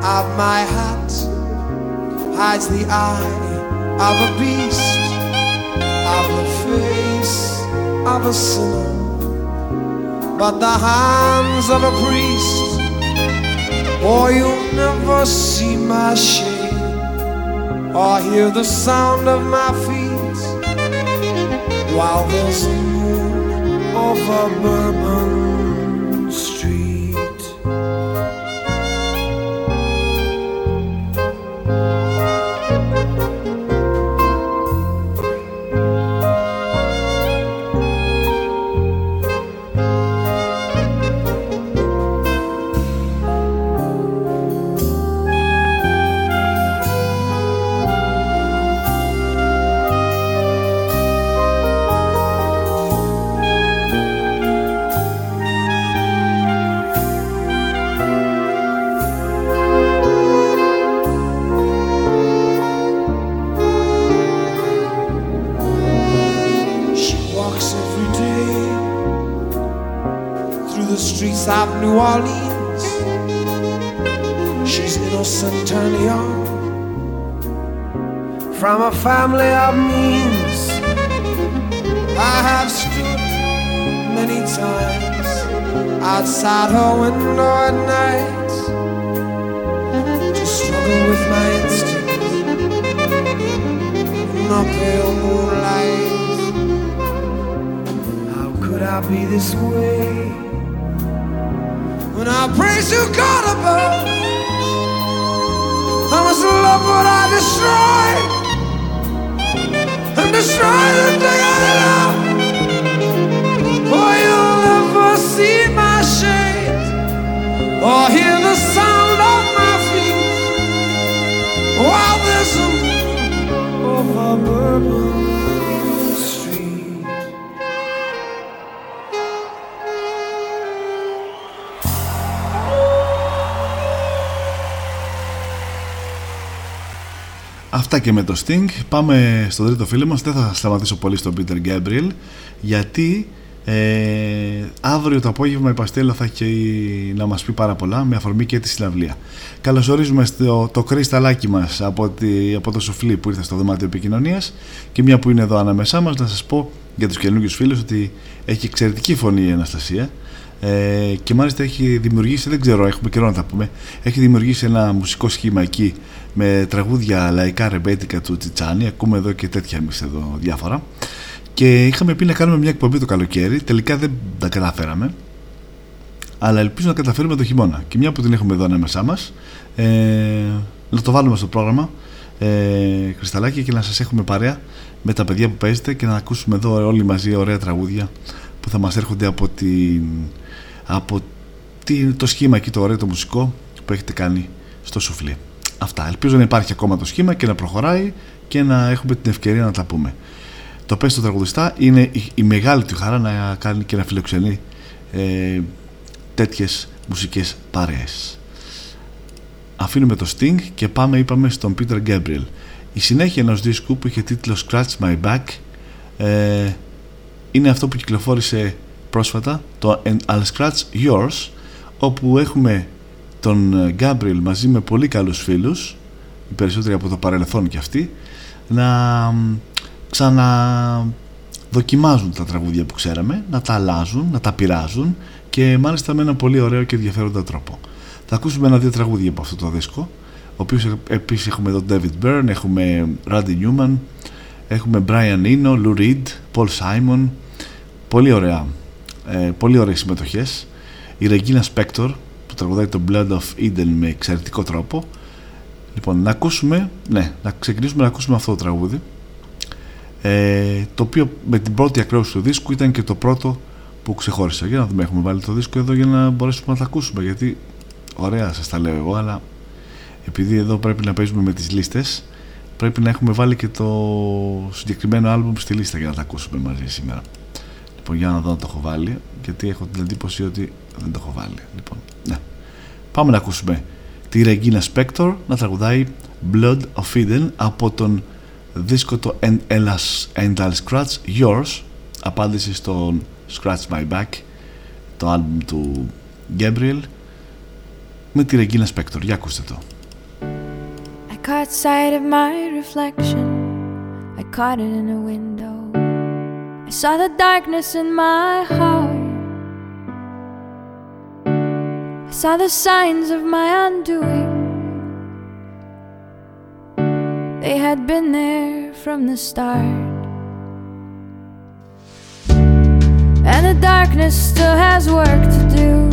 Of my hat hides the eye of a beast, of the face of a sinner, but the hands of a priest. Or you'll never see my shame or hear the sound of my feet while there's a moon over Bourbon outside her window at night to struggle with my instincts in the pale moonlight. How could I be this way when I praise you, God above? I must love what I destroy and destroy the or hear the sound of my feet while there's a moon over Bourbon Street. Αυτά και με το Sting. Πάμε στον τρίτο φίλο μας. Δεν θα σταματήσω πολύ στον Peter Gabriel γιατί ε, αύριο το απόγευμα η Παστέλα θα έχει να μας πει πάρα πολλά με αφορμή και τη συναυλία. Καλωσορίζουμε στο, το κρυσταλάκι μας από, τη, από το σουφλί που ήρθε στο δωμάτιο επικοινωνίας και μια που είναι εδώ ανάμεσά μας να σας πω για τους καινούργιους φίλους ότι έχει εξαιρετική φωνή η Αναστασία ε, και μάλιστα έχει δημιουργήσει, δεν ξέρω, έχουμε καιρό να τα πούμε, έχει δημιουργήσει ένα μουσικό σχήμα εκεί με τραγούδια λαϊκά ρεμπέτικα του Τσιτσάνι. Ακούμε εδώ και τέτοια εμείς εδώ διάφορα. Και είχαμε πει να κάνουμε μια εκπομπή το καλοκαίρι. Τελικά δεν τα καταφέραμε. Αλλά ελπίζω να καταφέρουμε το χειμώνα. Και μια που την έχουμε εδώ ανάμεσά μας, ε, να το βάλουμε στο πρόγραμμα ε, Κρυσταλάκι και να σας έχουμε παρέα με τα παιδιά που παίζετε και να ακούσουμε εδώ όλοι μαζί ωραία τραγούδια που θα μας έρχονται από, την, από την, το σχήμα εκεί το ωραίο το μουσικό που έχετε κάνει στο σουφλί. Αυτά. Ελπίζω να υπάρχει ακόμα το σχήμα και να προχωράει και να έχουμε την ευκαιρία να τα πούμε. Το πες του τραγουδιστά είναι η, η μεγάλη του χαρά να κάνει και να φιλοξενεί ε, τέτοιες μουσικές παρέες. Αφήνουμε το Sting και πάμε είπαμε στον Peter Gabriel. Η συνέχεια ενός δίσκου που είχε τίτλο Scratch My Back ε, είναι αυτό που κυκλοφόρησε πρόσφατα το And I'll Scratch Yours όπου έχουμε τον Γκάμπριλ μαζί με πολύ καλούς φίλους οι περισσότεροι από το παρελθόν και αυτοί να ξαναδοκιμάζουν τα τραγούδια που ξέραμε να τα αλλάζουν, να τα πειράζουν και μάλιστα με ένα πολύ ωραίο και ενδιαφέροντα τρόπο. Θα ακούσουμε ένα-δύο τραγούδια από αυτό το δίσκο ο οποίος επίσης έχουμε εδώ David Byrne, έχουμε Randy Newman έχουμε Brian Eno, Lou Reed, Paul Simon. Πολύ ωραία ε, πολύ ωραίες συμμετοχές. Η Regina Spector που τραγουδάει το Blood of Eden με εξαιρετικό τρόπο. Λοιπόν να ακούσουμε ναι, να ξεκινήσουμε να ακούσουμε αυτό το τραγούδι ε, το οποίο με την πρώτη ακρόαση του δίσκου ήταν και το πρώτο που ξεχώρισα για να δούμε έχουμε βάλει το δίσκο εδώ για να μπορέσουμε να τα ακούσουμε γιατί ωραία σας τα λέω εγώ αλλά επειδή εδώ πρέπει να παίζουμε με τις λίστες πρέπει να έχουμε βάλει και το συγκεκριμένο άλμπουμ στη λίστα για να τα ακούσουμε μαζί σήμερα Λοιπόν, για να δω αν το έχω βάλει, γιατί έχω την εντύπωση ότι δεν το έχω βάλει. Λοιπόν, ναι. Πάμε να ακούσουμε τη Regina Spector να τραγουδάει Blood of Eden από τον δίσκο το And, And I'll Scratch Yours απάντηση στον Scratch My Back το άλμπουμ του Gabriel με τη Regina Spector. Για ακούστε το. I caught sight of my reflection. I caught it in a window. I saw the darkness in my heart. I saw the signs of my undoing. They had been there from the start. And the darkness still has work to do.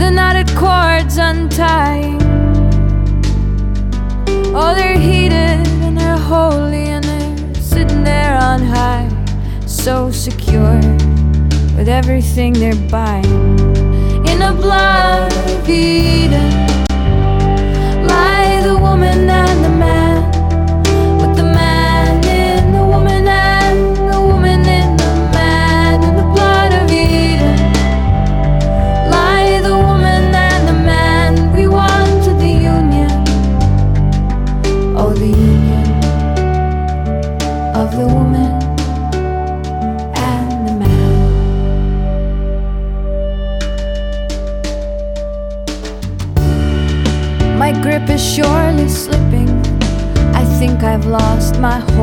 The knotted cords untying. Oh, they're heated and they're holy and they're sitting there on high, so secure with everything they're buying. In the blood of Eden, the woman and the man, my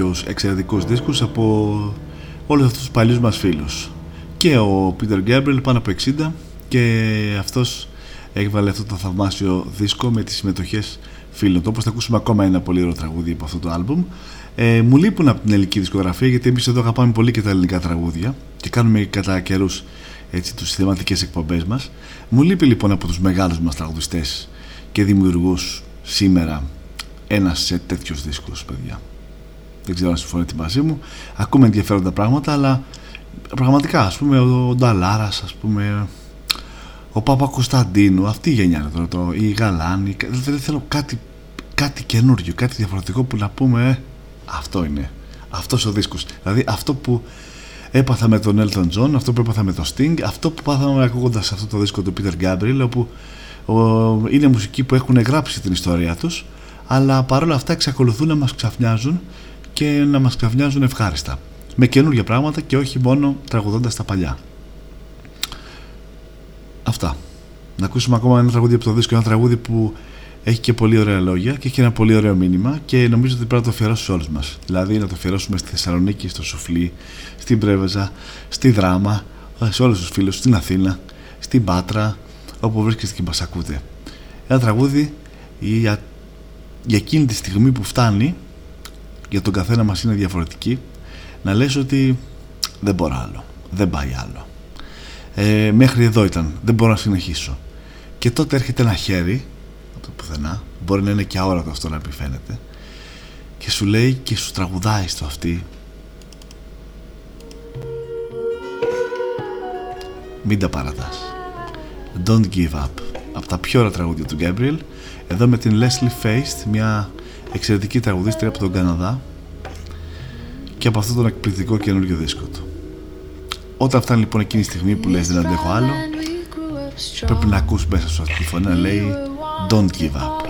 ακούω τέτοιου εξαιρετικού δίσκους από όλους αυτούς τους παλιούς μας φίλους. Και ο Πίτερ Γκέμπρελ πάνω από 60 και αυτός έβαλε αυτό το θαυμάσιο δίσκο με τις συμμετοχές φίλων του. Όπως θα ακούσουμε ακόμα ένα πολύ ωραίο τραγούδι από αυτό το άλμπουμ. Ε, μου λείπουν από την ελληνική δισκογραφία γιατί εμείς εδώ αγαπάμε πολύ και τα ελληνικά τραγούδια και κάνουμε κατά καιρούς έτσι, τους θεματικές εκπομπές μας. Μου λείπει λοιπόν από τους μεγάλους μας τραγουδιστές και δημιουργούς σήμερα ένας σε τέτοιου δίσκου, παιδιά. Δεν ξέρω αν συμφωνείτε μαζί μου. Ακούμε ενδιαφέροντα πράγματα, αλλά πραγματικά, ας πούμε, ο Νταλάρας, ας πούμε, ο Παπα Κωνσταντίνου, αυτή η γενιά είναι τώρα, το, η Γαλάνη. Δεν θέλω κάτι, κάτι καινούριο, κάτι διαφορετικό που να πούμε, ε, αυτό είναι. Αυτός ο δίσκος. Δηλαδή αυτό που έπαθα με τον Elton John, αυτό που έπαθα με τον Sting, αυτό που πάθαμε ακούγοντας αυτό το δίσκο του Peter Gabriel, όπου ο, είναι μουσική που έχουν γράψει την ιστορία τους αλλά παρόλα αυτά εξακολουθούν να μας ξαφνιάζουν και να μας ξαφνιάζουν ευχάριστα. Με καινούργια πράγματα και όχι μόνο τραγουδώντας τα παλιά. Αυτά. Να ακούσουμε ακόμα ένα τραγούδι από το δίσκο ένα τραγούδι που έχει και πολύ ωραία λόγια και έχει ένα πολύ ωραίο μήνυμα και νομίζω ότι πρέπει να το αφιερώσουμε σε όλους μας. Δηλαδή να το αφιερώσουμε στη Θεσσαλονίκη, στο Σουφλί στην Πρέβεζα, στη Δράμα σε όλους τους φίλους, στην Αθήνα στην Πάτρα όπου βρίσκεστε και μας ακούτε. Ένα τραγούδι για για εκείνη τη στιγμή που φτάνει για τον καθένα μας είναι διαφορετική να λες ότι δεν μπορώ άλλο δεν πάει άλλο ε, μέχρι εδώ ήταν, δεν μπορώ να συνεχίσω και τότε έρχεται ένα χέρι από το πουθενά μπορεί να είναι και αόρατο αυτό να επιφαίνεται και σου λέει και σου τραγουδάει στο αυτή Μην τα παρατάς. Don't give up. Από τα πιο ωραία τραγούδια του Gabriel. Εδώ με την Leslie Faced, μια εξαιρετική τραγουδίστρια από τον Καναδά και από αυτό τον εκπληκτικό καινούργιο δίσκο του. Όταν φτάνει λοιπόν εκείνη η στιγμή που λες δεν αντέχω άλλο, πρέπει να ακούς μέσα σου αυτή τη φωνή να λέει Don't give up.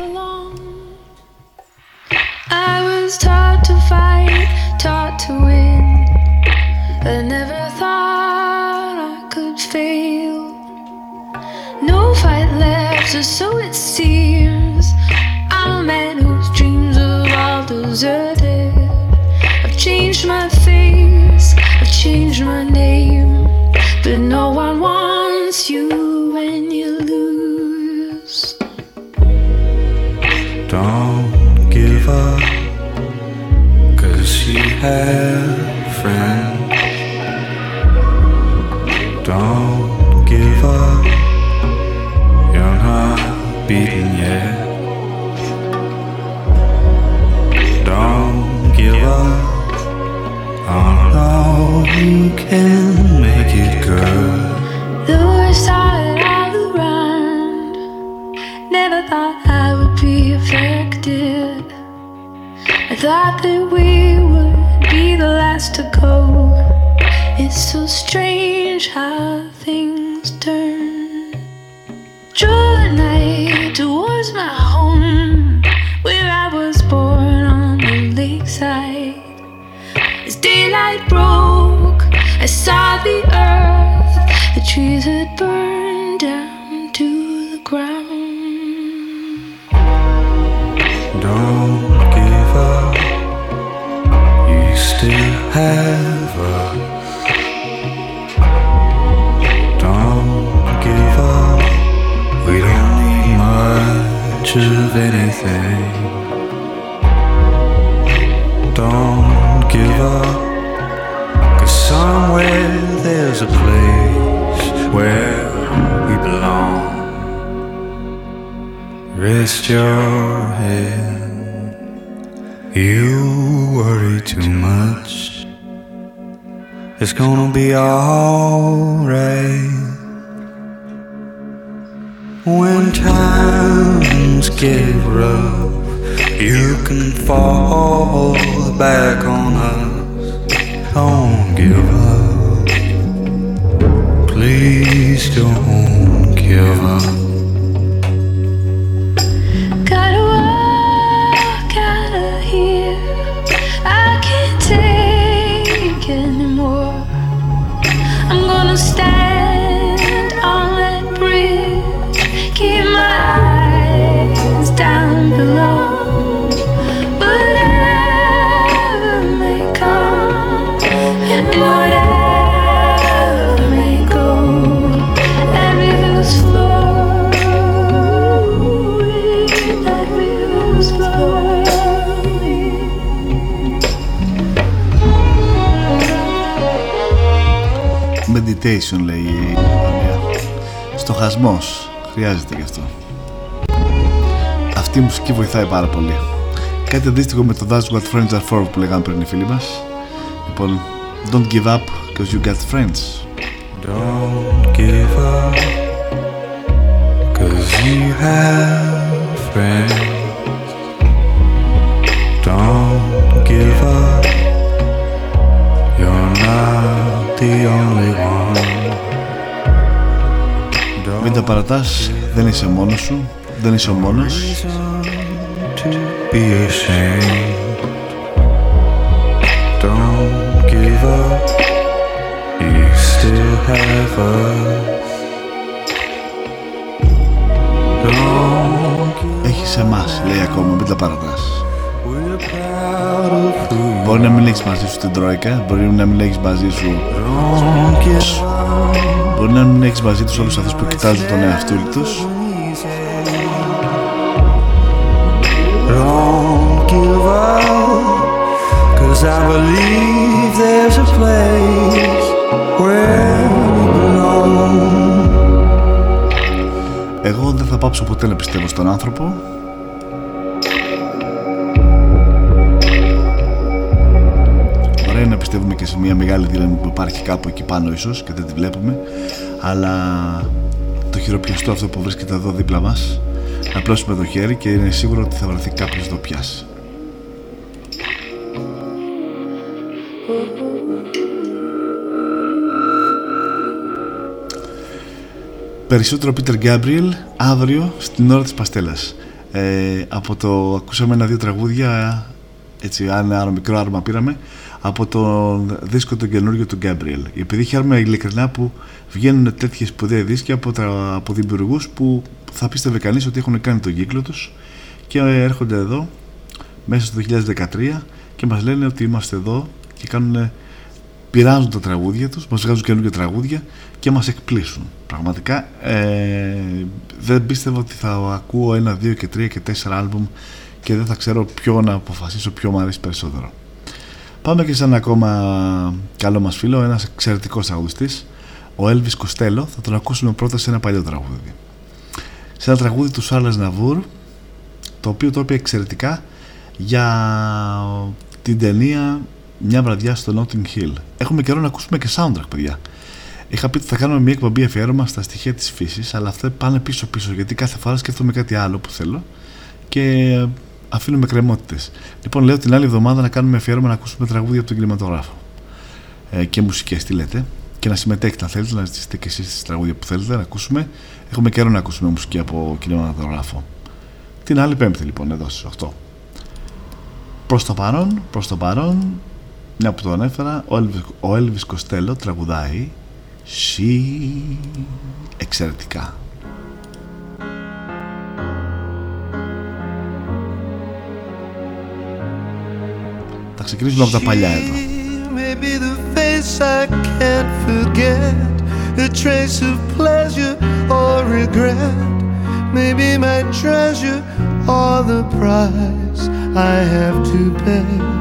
I was taught to fight, taught to win. I never thought I could fail. No fight left, or so it seems. Deserted. I've changed my face, I've changed my name. But no one wants you when you lose. Don't give up, cause you have friends. Don't give up, you're not beaten yet. You can make it worst thought all around. Never thought I would be affected. I thought that we would be the last to go. It's so strange how things turn. Drove the night towards my home, where I was born on the lakeside. As daylight broke, I saw the earth, the trees had burned down to the ground. Don't give up. You still have us. Don't give up. We don't need much of anything. Don't give up. Somewhere there's a place where we belong. Rest your head. You worry too much. It's gonna be alright. When times get rough, you can fall back on us. Don't give up. Please don't give up. Gotta walk out of here. I can't take anymore. I'm gonna stand on that bridge. Keep my eyes down below. Meditation λέει η Ιαπωνία. Στοχασμός. Χρειάζεται γι' αυτό. Αυτή η μουσική βοηθάει πάρα πολύ. Κάτι αντίστοιχο με το That's What Friends Are For που λέγαμε πριν οι φίλοι μας. Λοιπόν, don't give up because you got friends. Don't give up, cause you have friends. Don't give up, you're not the only one. Μην τα παρατάς, δεν είσαι μόνος σου, δεν είσαι ο μόνος. To be ashamed, don't give up, you still have us. Don't Έχεις εμάς, λέει ακόμα, μην τα παρατάς. we're proud of who Μπορεί να μην έχεις μαζί σου την Τρόικα, μπορεί να μην έχεις μαζί σου Don't give up. Μπορεί να μην έχεις μαζί τους όλους αυτούς που κοιτάζουν τον εαυτό τους Don't give up, cause I believe there's a place where we belong. Εγώ δεν θα πάψω ποτέ να πιστεύω στον άνθρωπο Ωραία είναι να πιστεύουμε και σε μια μεγάλη δύναμη που υπάρχει κάπου εκεί πάνω ίσως και δεν τη βλέπουμε αλλά το χειροπιαστό αυτό που βρίσκεται εδώ δίπλα μας να πλώσουμε το χέρι και είναι σίγουρο ότι θα βρεθεί κάποιος να το πιάσει. Περισσότερο Peter Gabriel αύριο στην ώρα της Παστέλας. Ε, από το ακούσαμε ένα-δύο τραγούδια έτσι ένα μικρό άρμα πήραμε από το δίσκο του καινούριο του Gabriel. Επειδή χαίρομαι ειλικρινά που βγαίνουν τέτοιες σπουδαίοι δίσκοι από, τα, από δημιουργούς που θα πίστευε κανείς ότι έχουν κάνει τον κύκλο τους και έρχονται εδώ μέσα στο 2013 και μας λένε ότι είμαστε εδώ και κάνουν, πειράζουν τα τραγούδια τους, μας βγάζουν καινούργια τραγούδια και μας εκπλήσουν. Πραγματικά ε, δεν πίστευα ότι θα ακούω ένα, δύο και τρία και τέσσερα άλμπουμ και δεν θα ξέρω ποιο να αποφασίσω ποιο μου αρέσει περισσότερο. Πάμε και σε ένα ακόμα καλό μας φίλο, ένας εξαιρετικός τραγουδιστής, ο Elvis Costello, θα τον ακούσουμε πρώτα σε ένα παλιό τραγούδι. Σε ένα τραγούδι του Σάρλες Ναβούρ, το οποίο το είπε εξαιρετικά για την ταινία «Μια βραδιά στο Notting Hill». Έχουμε καιρό να ακούσουμε και soundtrack, παιδιά. Είχα πει ότι θα κάνουμε μια εκπομπή αφιέρωμα στα στοιχεία της φύσης, αλλά αυτά πάνε πίσω-πίσω, γιατί κάθε φορά σκέφτομαι κάτι άλλο που θέλω και αφήνουμε κρεμότητες. Λοιπόν, λέω την άλλη εβδομάδα να κάνουμε αφιέρωμα να ακούσουμε τραγούδια από τον κινηματογράφο ε, και μουσικές, τι λέτε. Και να συμμετέχετε, αν θέλετε, να ζητήσετε και εσείς τις τραγούδια που θέλετε να ακούσουμε. Έχουμε καιρό να ακούσουμε μουσική από κινηματογράφο. Την άλλη Πέμπτη, λοιπόν, εδώ στις 8. Προς το παρόν, προς το παρόν, μια που το ανέφερα, ο Elvis, Costello τραγουδάει She εξαιρετικά. Θα ξεκινήσουμε από τα παλιά εδώ. Maybe the face I can't forget, a trace of pleasure or regret. Maybe my treasure or the price I have to pay.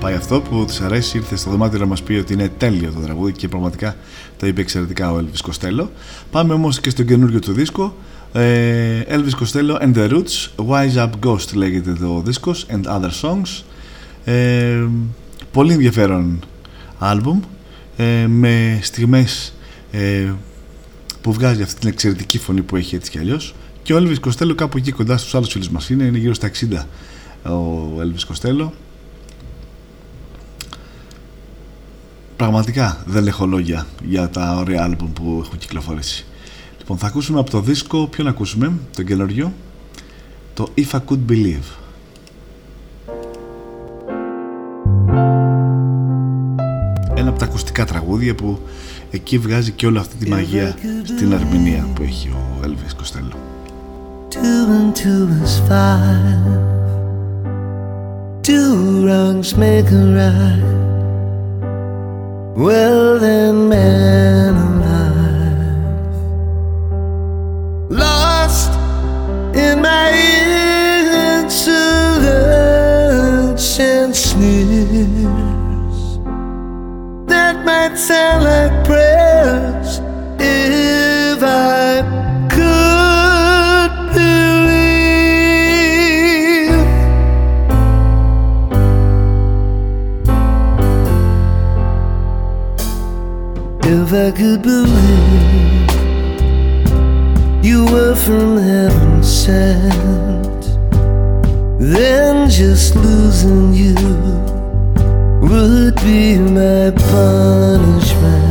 Πάει αυτό που της αρέσει. Ήρθε στο δωμάτιο να μας πει ότι είναι τέλειο το τραγούδι και πραγματικά το είπε εξαιρετικά ο Elvis Costello. Πάμε όμως και στο καινούριο του δίσκο. Ε, Elvis Costello and the Roots, Wise Up Ghost λέγεται το δίσκος and other songs. Ε, πολύ ενδιαφέρον άλμπουμ ε, με στιγμές ε, που βγάζει αυτή την εξαιρετική φωνή που έχει έτσι κι αλλιώς και ο Elvis Costello κάπου εκεί κοντά στους άλλους φίλους μας είναι, είναι γύρω στα 60 ο Elvis Costello πραγματικά δεν έχω λόγια για τα ωραία άλμπουμ που έχουν κυκλοφορήσει λοιπόν θα ακούσουμε από το δίσκο ποιο να ακούσουμε, το καινούριο; Το If I Could Believe ένα από τα ακουστικά τραγούδια που εκεί βγάζει και όλη αυτή τη μαγεία στην αρμηνία που έχει ο Elvis Costello Two and two is five. Two wrongs make a right. Well then, man alive, lost in my insolence and sneers. That might sound like prayers if I If I could believe you were from heaven sent, then just losing you would be my punishment.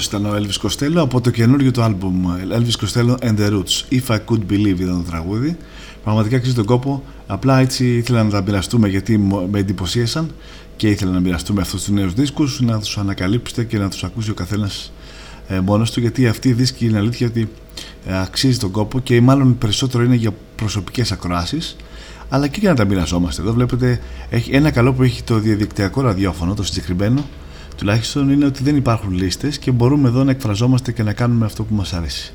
Αυτό ήταν ο Elvis Costello από το καινούριο του άλμπουμ Elvis Costello and the Roots. If I Could Believe ήταν το τραγούδι. Πραγματικά αξίζει τον κόπο. Απλά έτσι ήθελα να τα μοιραστούμε γιατί μου- με εντυπωσίασαν και ήθελα να μοιραστούμε αυτούς τους νέους δίσκους, να τους ανακαλύψετε και να τους ακούσει ο καθένας ε, μόνος του. Γιατί αυτή η δίσκη είναι αλήθεια ότι ε, αξίζει τον κόπο και μάλλον περισσότερο είναι για προσωπικές ακροάσεις. Αλλά και για να τα μοιραζόμαστε. Εδώ βλέπετε έχει ένα καλό που έχει το διαδικτυακό ραδιόφωνο, το συγκεκριμένο, τουλάχιστον είναι ότι δεν υπάρχουν λίστες και μπορούμε εδώ να εκφραζόμαστε και να κάνουμε αυτό που μας αρέσει.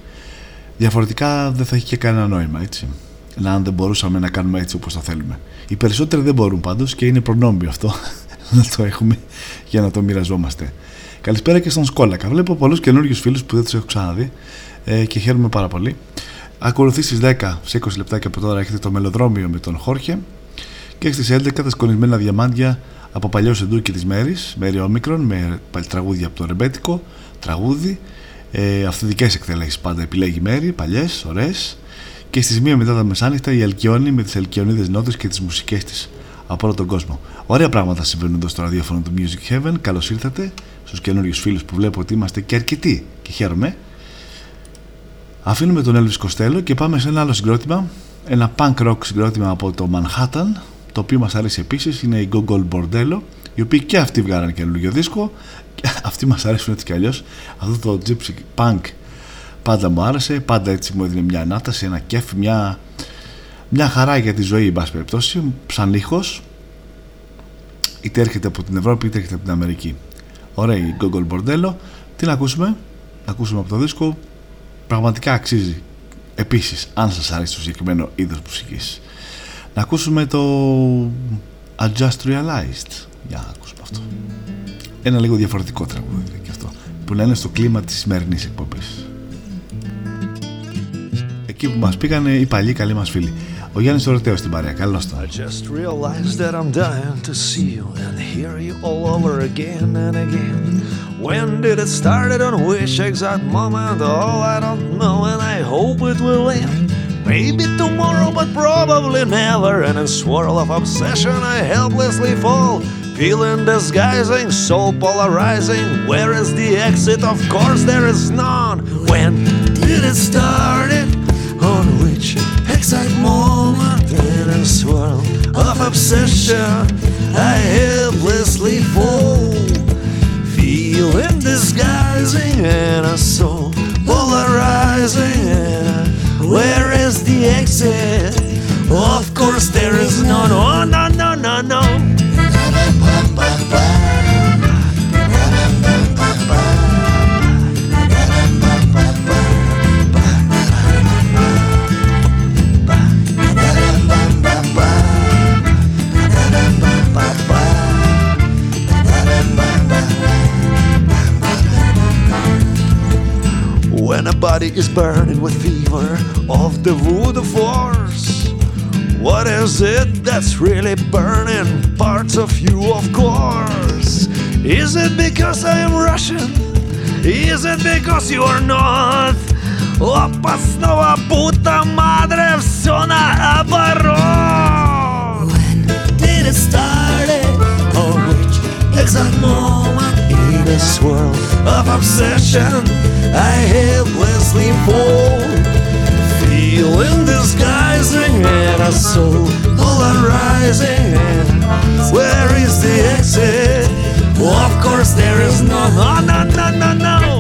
Διαφορετικά δεν θα έχει και κανένα νόημα, έτσι. να αν δεν μπορούσαμε να κάνουμε έτσι όπως το θέλουμε. Οι περισσότεροι δεν μπορούν πάντως και είναι προνόμιο αυτό να το έχουμε για να το μοιραζόμαστε. Καλησπέρα και στον Σκόλακα. Βλέπω πολλούς καινούριους φίλους που δεν τους έχω ξαναδεί ε, και χαίρομαι πάρα πολύ. Ακολουθεί στις 10 σε 20 λεπτά και από τώρα έχετε το μελοδρόμιο με τον Χόρχε και στις 11 τα σκονισμένα διαμάντια από παλιό σεντούκι της Μέρης, Μέρη Όμικρον με τραγούδια από το ρεμπέτικο, τραγούδι, ε, αυθεντικές εκτελέσεις πάντα επιλέγει Μέρη, παλιές, ωραίες και στις 1 μετά τα μεσάνυχτα η Αλκιόνη με τις Αλκιονίδες νότες και τις μουσικές της από όλο τον κόσμο. Ωραία πράγματα συμβαίνουν εδώ στο ραδιόφωνο του Music Heaven. Καλώς ήρθατε στους καινούριους φίλους που βλέπω ότι είμαστε και αρκετοί και χαίρομαι. Αφήνουμε τον Elvis Costello και πάμε σε ένα άλλο συγκρότημα. Ένα punk rock συγκρότημα από το Manhattan, το οποίο μας αρέσει επίσης, είναι η Google Bordello, οι οποίοι και αυτοί βγάλαν καινούργιο δίσκο. Και αυτοί μας αρέσουν έτσι κι αλλιώς. Αυτό το gypsy punk πάντα μου άρεσε, πάντα έτσι μου έδινε μια ανάταση, ένα κέφι, μια, μια χαρά για τη ζωή, εν πάση περιπτώσει, σαν ήχος, είτε έρχεται από την Ευρώπη είτε έρχεται από την Αμερική. Ωραία η Google Bordello. Τι να ακούσουμε, να ακούσουμε από το δίσκο, πραγματικά αξίζει επίσης αν σας αρέσει το συγκεκριμένο είδος μουσικής. Να ακούσουμε το I Just Realized. Για να ακούσουμε αυτό. Ένα λίγο διαφορετικό τραγούδι και αυτό που λένε στο κλίμα της σημερινής εκπομπής. Εκεί που μας πήγανε οι παλιοί καλοί μας φίλοι. Ο Γιάννης Ορτέος στην παρέα. Καλώς το. I just realized that I'm dying to see you and hear you all over again and again. When did it start? I don't wish exact moment. Oh, I don't know, and I hope it will end. Maybe tomorrow, but probably never. In swirl of obsession, I helplessly fall. Feeling disguising, soul polarizing. Where is the exit? Of course, there is none. When did it start? On which exact moment in a swirl of obsession I helplessly fall feeling disguising is burning with fever of the voodoo force, what is it that's really burning parts of you, of course? Is it because I am Russian? Is it because you are not? Опа, снова puta madre, все наоборот. When did it start? Or which exact moment in a swirl of obsession I helplessly fall? Feeling disguising and a soul polarizing. Where is the exit? of course there is no, no, no, no, no, no.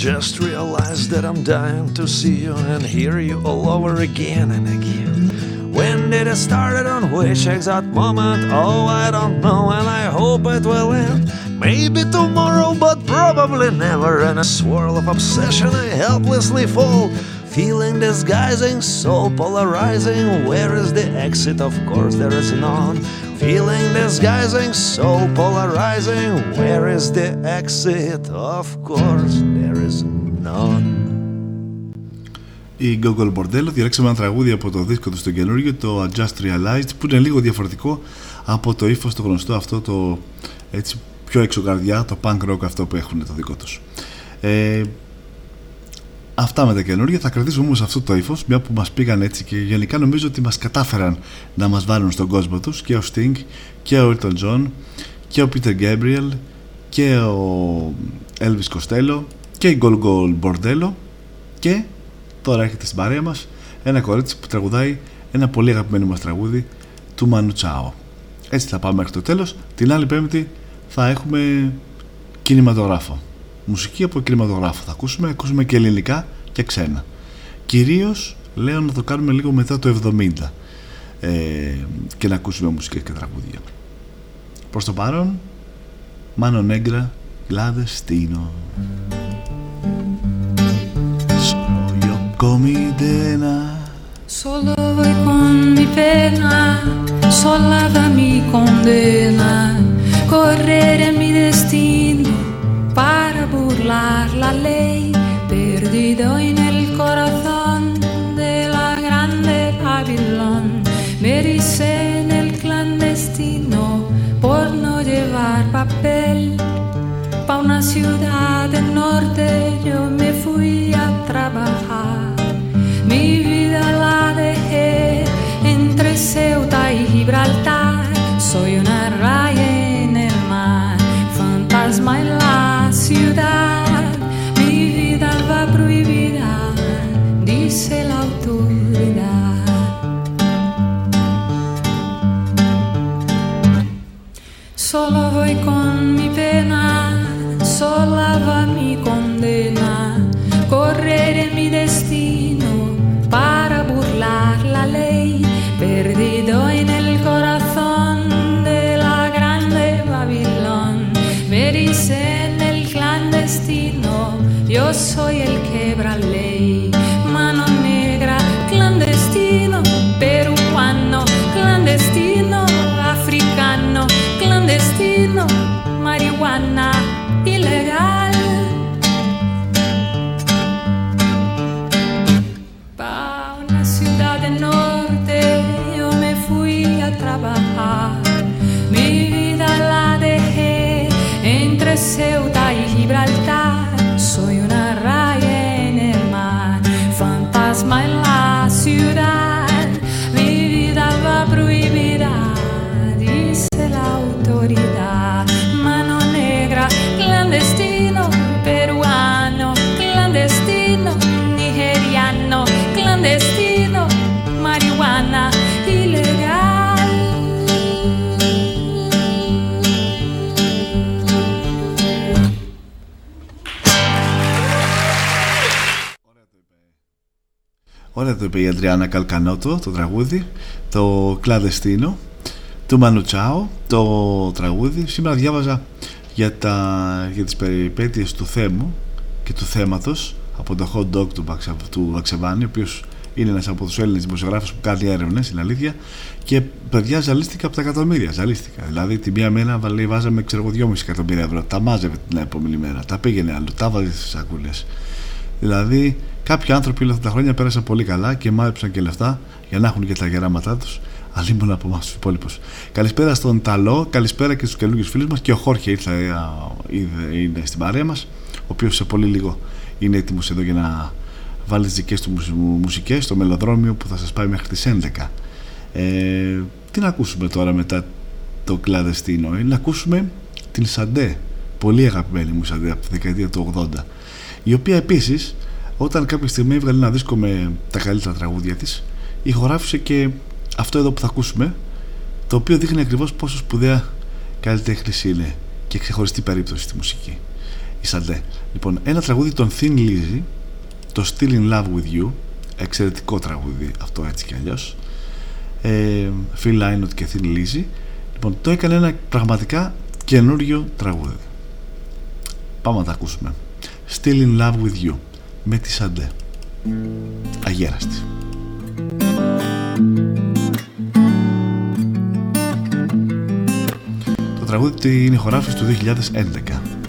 Just realized that I'm dying to see you and hear you all over again and again. When did it start? On which exact moment? Oh, I don't know, and I hope it will end. Maybe tomorrow, but probably never. In a swirl of obsession, I helplessly fall. Feeling disguising, so polarizing. Where is the exit? Of course, there is none. Feeling disguising, so polarizing. Where is the exit? Of course, there is none. Η Google Bordello διαλέξαμε ένα τραγούδι από το δίσκο του στο καινούργιο, το I Just Realized, που είναι λίγο διαφορετικό από το ύφος το γνωστό αυτό, το έτσι πιο εξωγαρδιά, το punk rock αυτό που έχουν το δικό τους. Ε, Αυτά με τα καινούργια. Θα κρατήσουμε όμως αυτό το ύφος, μια που μας πήγαν έτσι και γενικά νομίζω ότι μας κατάφεραν να μας βάλουν στον κόσμο τους και ο Sting και ο Elton John και ο Peter Gabriel και ο Elvis Costello και η Gol Gol Bordello και τώρα έρχεται στην παρέα μας ένα κορίτσι που τραγουδάει ένα πολύ αγαπημένο μας τραγούδι του Manu Chao. Έτσι θα πάμε μέχρι το τέλος. Την άλλη πέμπτη θα έχουμε κινηματογράφο. Μουσική από κινηματογράφο θα ακούσουμε, ακούσουμε και ελληνικά και ξένα. Κυρίως λέω να το κάνουμε λίγο μετά το 70 ε, και να ακούσουμε μουσικές και τραγούδια. Προς το παρόν, Mano Negra, clandestino. Sono comidena. Solo voy con mi pena, sola mi condena, correre mi destino para burlar la ley, perdido en el corazón de la grande Babilón, me ericé en el clandestino por no llevar papel. Pa' una ciudad del norte yo me fui a trabajar. Ceuta y Gibraltar. Soy una raya en el mar, fantasma en la ciudad. Mi vida va prohibida, dice la autoridad. Solo voy con το είπε η Αντριάννα Καλκανότο το τραγούδι το κλαδεστίνο του Μανουτσάο το τραγούδι. Σήμερα διάβαζα για, τα, για τις περιπέτειες του θέμου και του θέματος από το hot dog του, Βαξα- του Βαξεβάνη ο οποίος είναι ένας από τους Έλληνες δημοσιογράφους που κάνει έρευνες είναι αλήθεια. Και παιδιά ζαλίστηκα από τα εκατομμύρια ζαλίστηκα. Δηλαδή τη μία μέρα λέει, βάζαμε ξέρω εγώ 2,5 εκατομμύρια ευρώ. Τα μάζευε την επόμενη μέρα τα πήγαινε άλλο τα βάζε στις σακούλες. Δηλαδή, κάποιοι άνθρωποι όλα αυτά τα χρόνια πέρασαν πολύ καλά και μάζεψαν και λεφτά για να έχουν και τα γεράματά τους. Αλλήμον από εμάς τους υπόλοιπους. Καλησπέρα στον Ταλό, καλησπέρα και στους καινούριου φίλους μας. Και ο Χόρχε ήρθε, α, είδε- είναι στην παρέα μας, ο οποίος σε πολύ λίγο είναι έτοιμος εδώ για να βάλει τις δικές του μουσικές στο μελοδρόμιο που θα σας πάει μέχρι τις 11. Ε, τι να ακούσουμε τώρα μετά το κλαδεστίνο, ε, να ακούσουμε την Σαντέ. Πολύ αγαπημένη μου Σαντέ από τη δεκαετία του 80 η οποία επίσης όταν κάποια στιγμή έβγαλε ένα δίσκο με τα καλύτερα τραγούδια της ηχογράφησε και αυτό εδώ που θα ακούσουμε το οποίο δείχνει ακριβώς πόσο σπουδαία καλλιτέχνης είναι και ξεχωριστή περίπτωση στη μουσική. Η Σαντέ. Λοιπόν ένα τραγούδι των Thin Lizzy το Still in Love with You εξαιρετικό τραγούδι αυτό έτσι κι αλλιώς. Ε, Phil Lynott και Thin Lizzy. Λοιπόν το έκανε ένα πραγματικά καινούριο τραγούδι. Πάμε να τα ακούσουμε. Still in Love with You με τη Σαντέ. Αγέραστη. Το τραγούδι την ηχογράφηση του 2011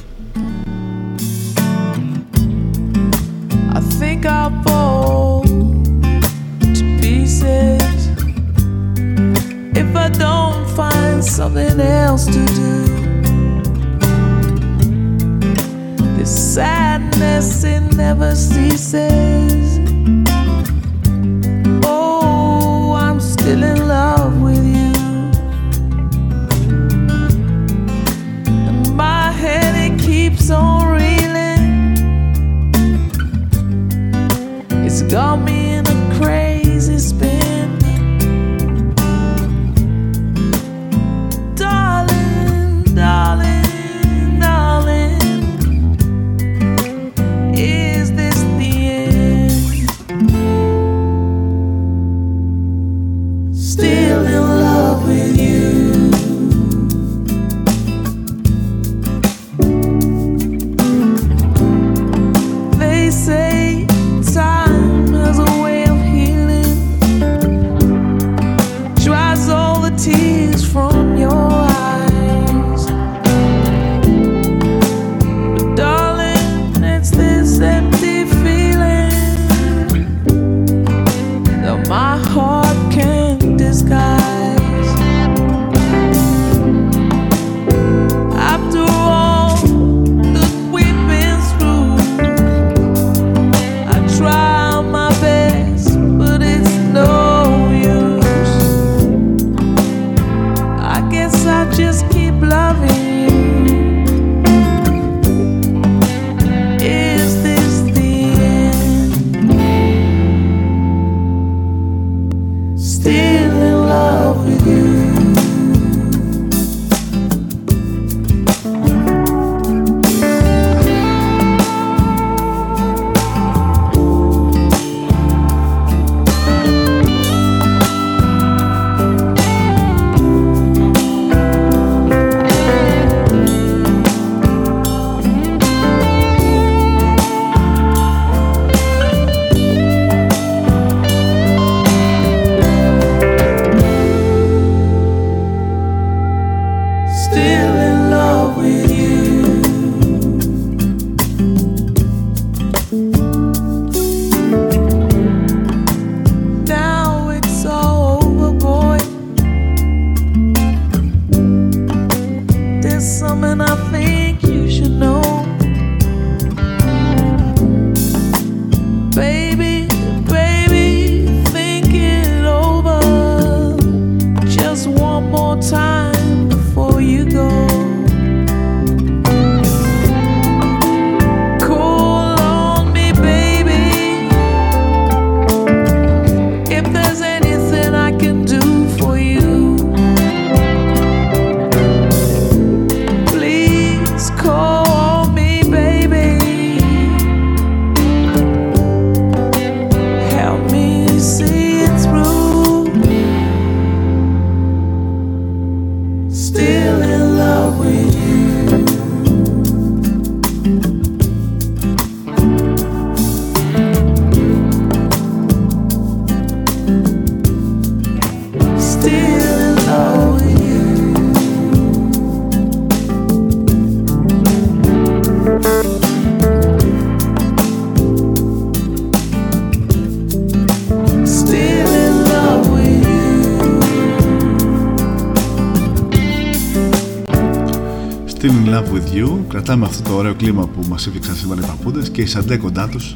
with you. Κρατάμε αυτό το ωραίο κλίμα που μας έφτιαξαν σήμερα οι παππούδες και η Σαντέ κοντά τους.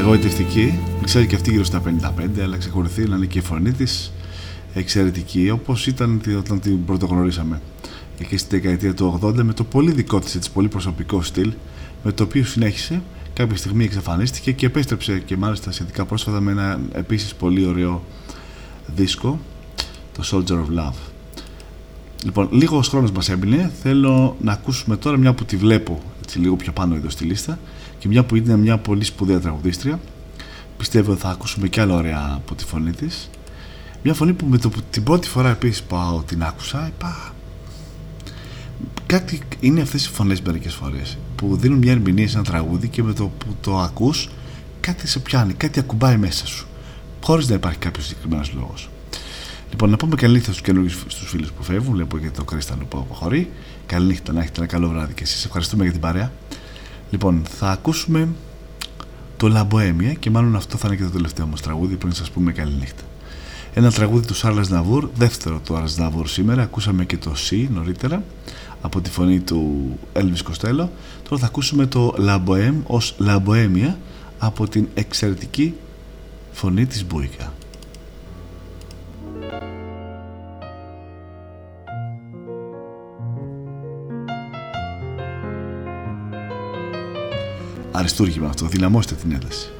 Εγωιτευτική. Ξέρει και αυτή γύρω στα 55, αλλά ξεχωριστεί να είναι και η φωνή της εξαιρετική, όπως ήταν τη- όταν την πρωτογνωρίσαμε. Εκεί στη δεκαετία του 80 με το πολύ δικό της, έτσι πολύ προσωπικό στυλ, με το οποίο συνέχισε. Κάποια στιγμή εξαφανίστηκε και επέστρεψε και μάλιστα σχετικά πρόσφατα με ένα επίσης πολύ ωραίο δίσκο, το Soldier of Love. Λοιπόν, λίγος χρόνος μας έμεινε. Θέλω να ακούσουμε τώρα μια που τη βλέπω έτσι, λίγο πιο πάνω εδώ στη λίστα και μια που είναι μια πολύ σπουδαία τραγουδίστρια. Πιστεύω ότι θα ακούσουμε και άλλα ωραία από τη φωνή της. Μια φωνή που με το που την πρώτη φορά επίσης πάω την άκουσα, είπα. Κάτι είναι αυτές οι φωνές μερικές φορές που δίνουν μια ερμηνεία σε ένα τραγούδι και με το που το ακούς, κάτι σε πιάνει, κάτι ακουμπάει μέσα σου. Χωρίς να υπάρχει κάποιος συγκεκριμένος λόγος. Λοιπόν, να πούμε καλή νύχτα στους καινούριου στους φίλους που φεύγουν. Βλέπω και το κρίσταλο που αποχωρεί. Καλή νύχτα, να έχετε ένα καλό βράδυ και εσείς. Ευχαριστούμε για την παρέα. Λοιπόν, θα ακούσουμε το Λαμποέμια και μάλλον αυτό θα είναι και το τελευταίο μας τραγούδι πριν σας πούμε καλή νύχτα. Ένα τραγούδι του Σάρλας Ναβούρ, δεύτερο του Άρλα Ναβούρ σήμερα. Ακούσαμε και το C νωρίτερα από τη φωνή του Elvis Costello. Τώρα θα ακούσουμε το La Bohème ως La Bohemia από την εξαιρετική φωνή της Μπούικα. Αριστούργημα αυτό, δυναμώστε την ένταση.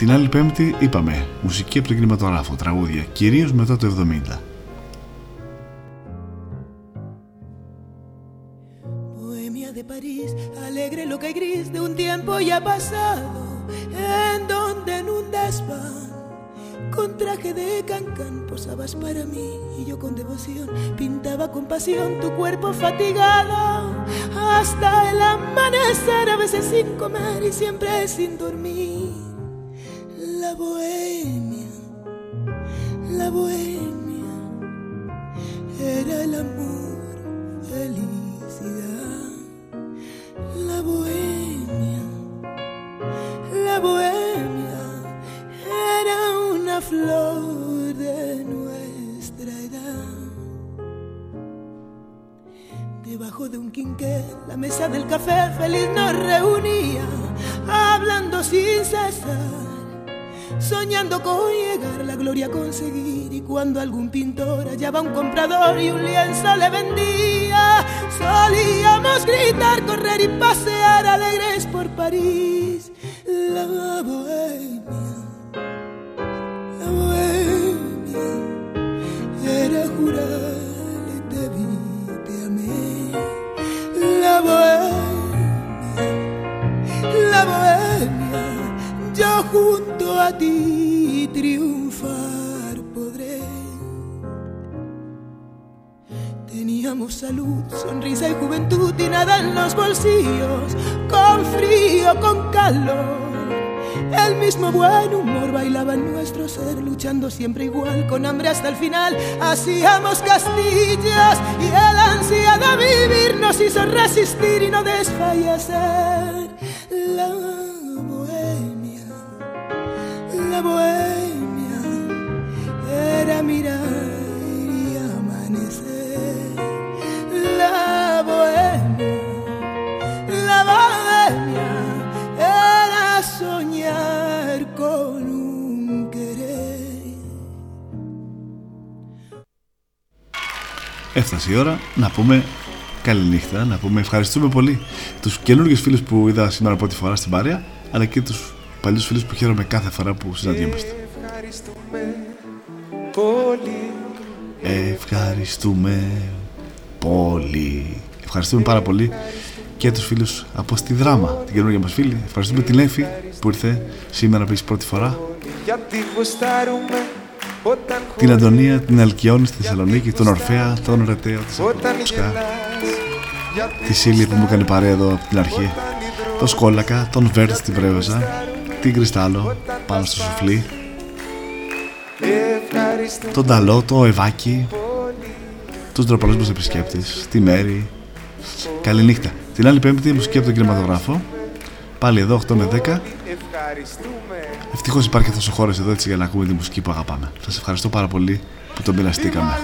Την άλλη πέμπτη είπαμε μουσική από τον κινηματογράφο, τραγούδια, κυρίως μετά το 70. Bohemia de París, alegre, loca y gris de un tiempo ya pasado, en donde en un desván, con traje de cancán, posabas para mí y yo con devoción pintaba con pasión tu cuerpo fatigado, hasta el amanecer, a veces sin comer y siempre sin dormir. La bohemia, la bohemia, era el amor, felicidad. La bohemia, la bohemia era una flor de nuestra edad. Debajo de un quinqué, la mesa del café feliz nos reunía, hablando sin cesar, soñando con llegar la gloria a conseguir. Y cuando algún pintor hallaba un comprador y un lienzo le vendía, solíamos gritar, correr y pasear alegres por París. La bohemia, la bohemia, era jurar te vi, te amé. La bohemia, la bohemia, yo junto a ti triunfar podré. Teníamos salud, sonrisa y juventud y nada en los bolsillos, con frío, con calor. El mismo buen humor bailaba en nuestro ser, luchando siempre igual, con hambre hasta el final. Hacíamos castillas y el ansia de vivir nos hizo resistir y no desfallecer. Bohemia era mirar y amanecer. La bohemia, la bohemia era soñar con un querer. Έφτασε η ώρα να πούμε καληνύχτα, να πούμε ευχαριστούμε πολύ τους καινούργιους φίλους που είδα σήμερα πρώτη φορά στην παρέα, αλλά και τους παλιούς φίλους που χαίρομαι κάθε φορά που συναντιόμαστε. Ευχαριστούμε πολύ. Ευχαριστούμε πολύ. Ευχαριστούμε πάρα πολύ και τους φίλους από στη Δράμα, την καινούργια μας φίλη. Ευχαριστούμε την Εύη που ήρθε σήμερα επίσης πρώτη φορά. Γιατί γουστάρουμε όταν Την Αντωνία, την Αλκιόνη στη Θεσσαλονίκη, τον Ορφέα, τον Ρετέο, τη Όταν Σαπροσká, τη Σίλια που μου έκανε παρέα εδώ από την αρχή, τον Σκόλακα, τον Βέρτ στην Πρέβεζα, την Κρυστάλλο πάνω στο σουφλί, Ευχαριστούμε τον Ταλό, το Ευάκι, τους ντροπαλούς μας επισκέπτες, τη Μέρη. Καληνύχτα. Την άλλη πέμπτη μουσική από τον κινηματογράφο. Πάλι εδώ 8 με 10. Ευχαριστούμε Ευτυχώς υπάρχει αυτός ο χώρος εδώ έτσι για να ακούμε τη μουσική που αγαπάμε. Σας ευχαριστώ πάρα πολύ που το μοιραστήκαμε.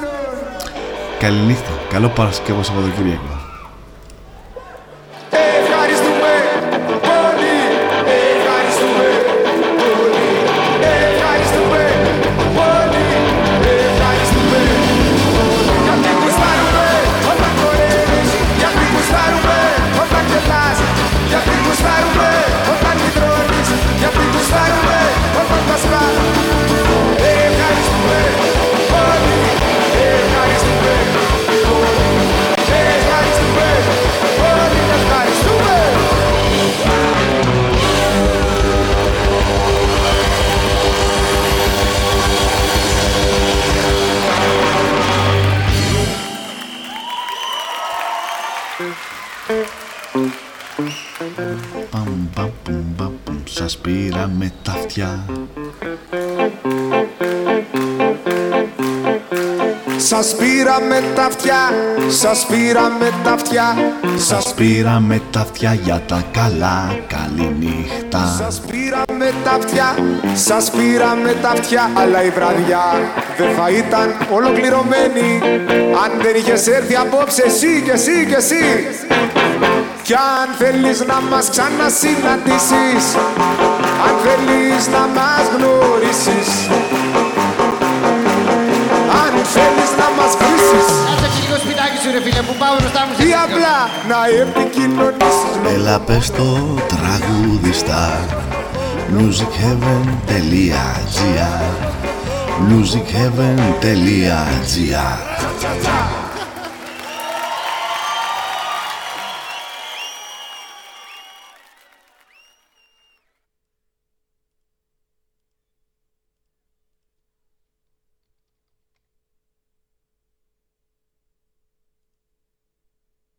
Καληνύχτα. Καλό Παρασκευό Σαββατοκύριακο. Σας πήρα με τα αυτιά. Σας πήρα με τα αυτιά, σας πήρα με τα αυτιά, Σας πήρα με τα αυτιά για τα καλά. Καληνύχτα. σας πήρα με τα αυτιά, σας πήρα με τα αυτιά, αλλά η βραδιά δεν θα ήταν ολοκληρωμένη αν δεν είχες έρθει απόψε εσύ και εσύ και εσύ. Κι αν θέλεις να μας ξανασυναντήσεις Αν θέλεις να μας γνωρίσεις Αν θέλεις να μας βρήσεις Κάτσε και λίγο σπιτάκι σου ρε φίλε που πάω μπροστά μου σε Ή τέτοιο. απλά να επικοινωνήσεις Έλα πες το τραγουδιστά. Musicheaven.gr musicheaven.gr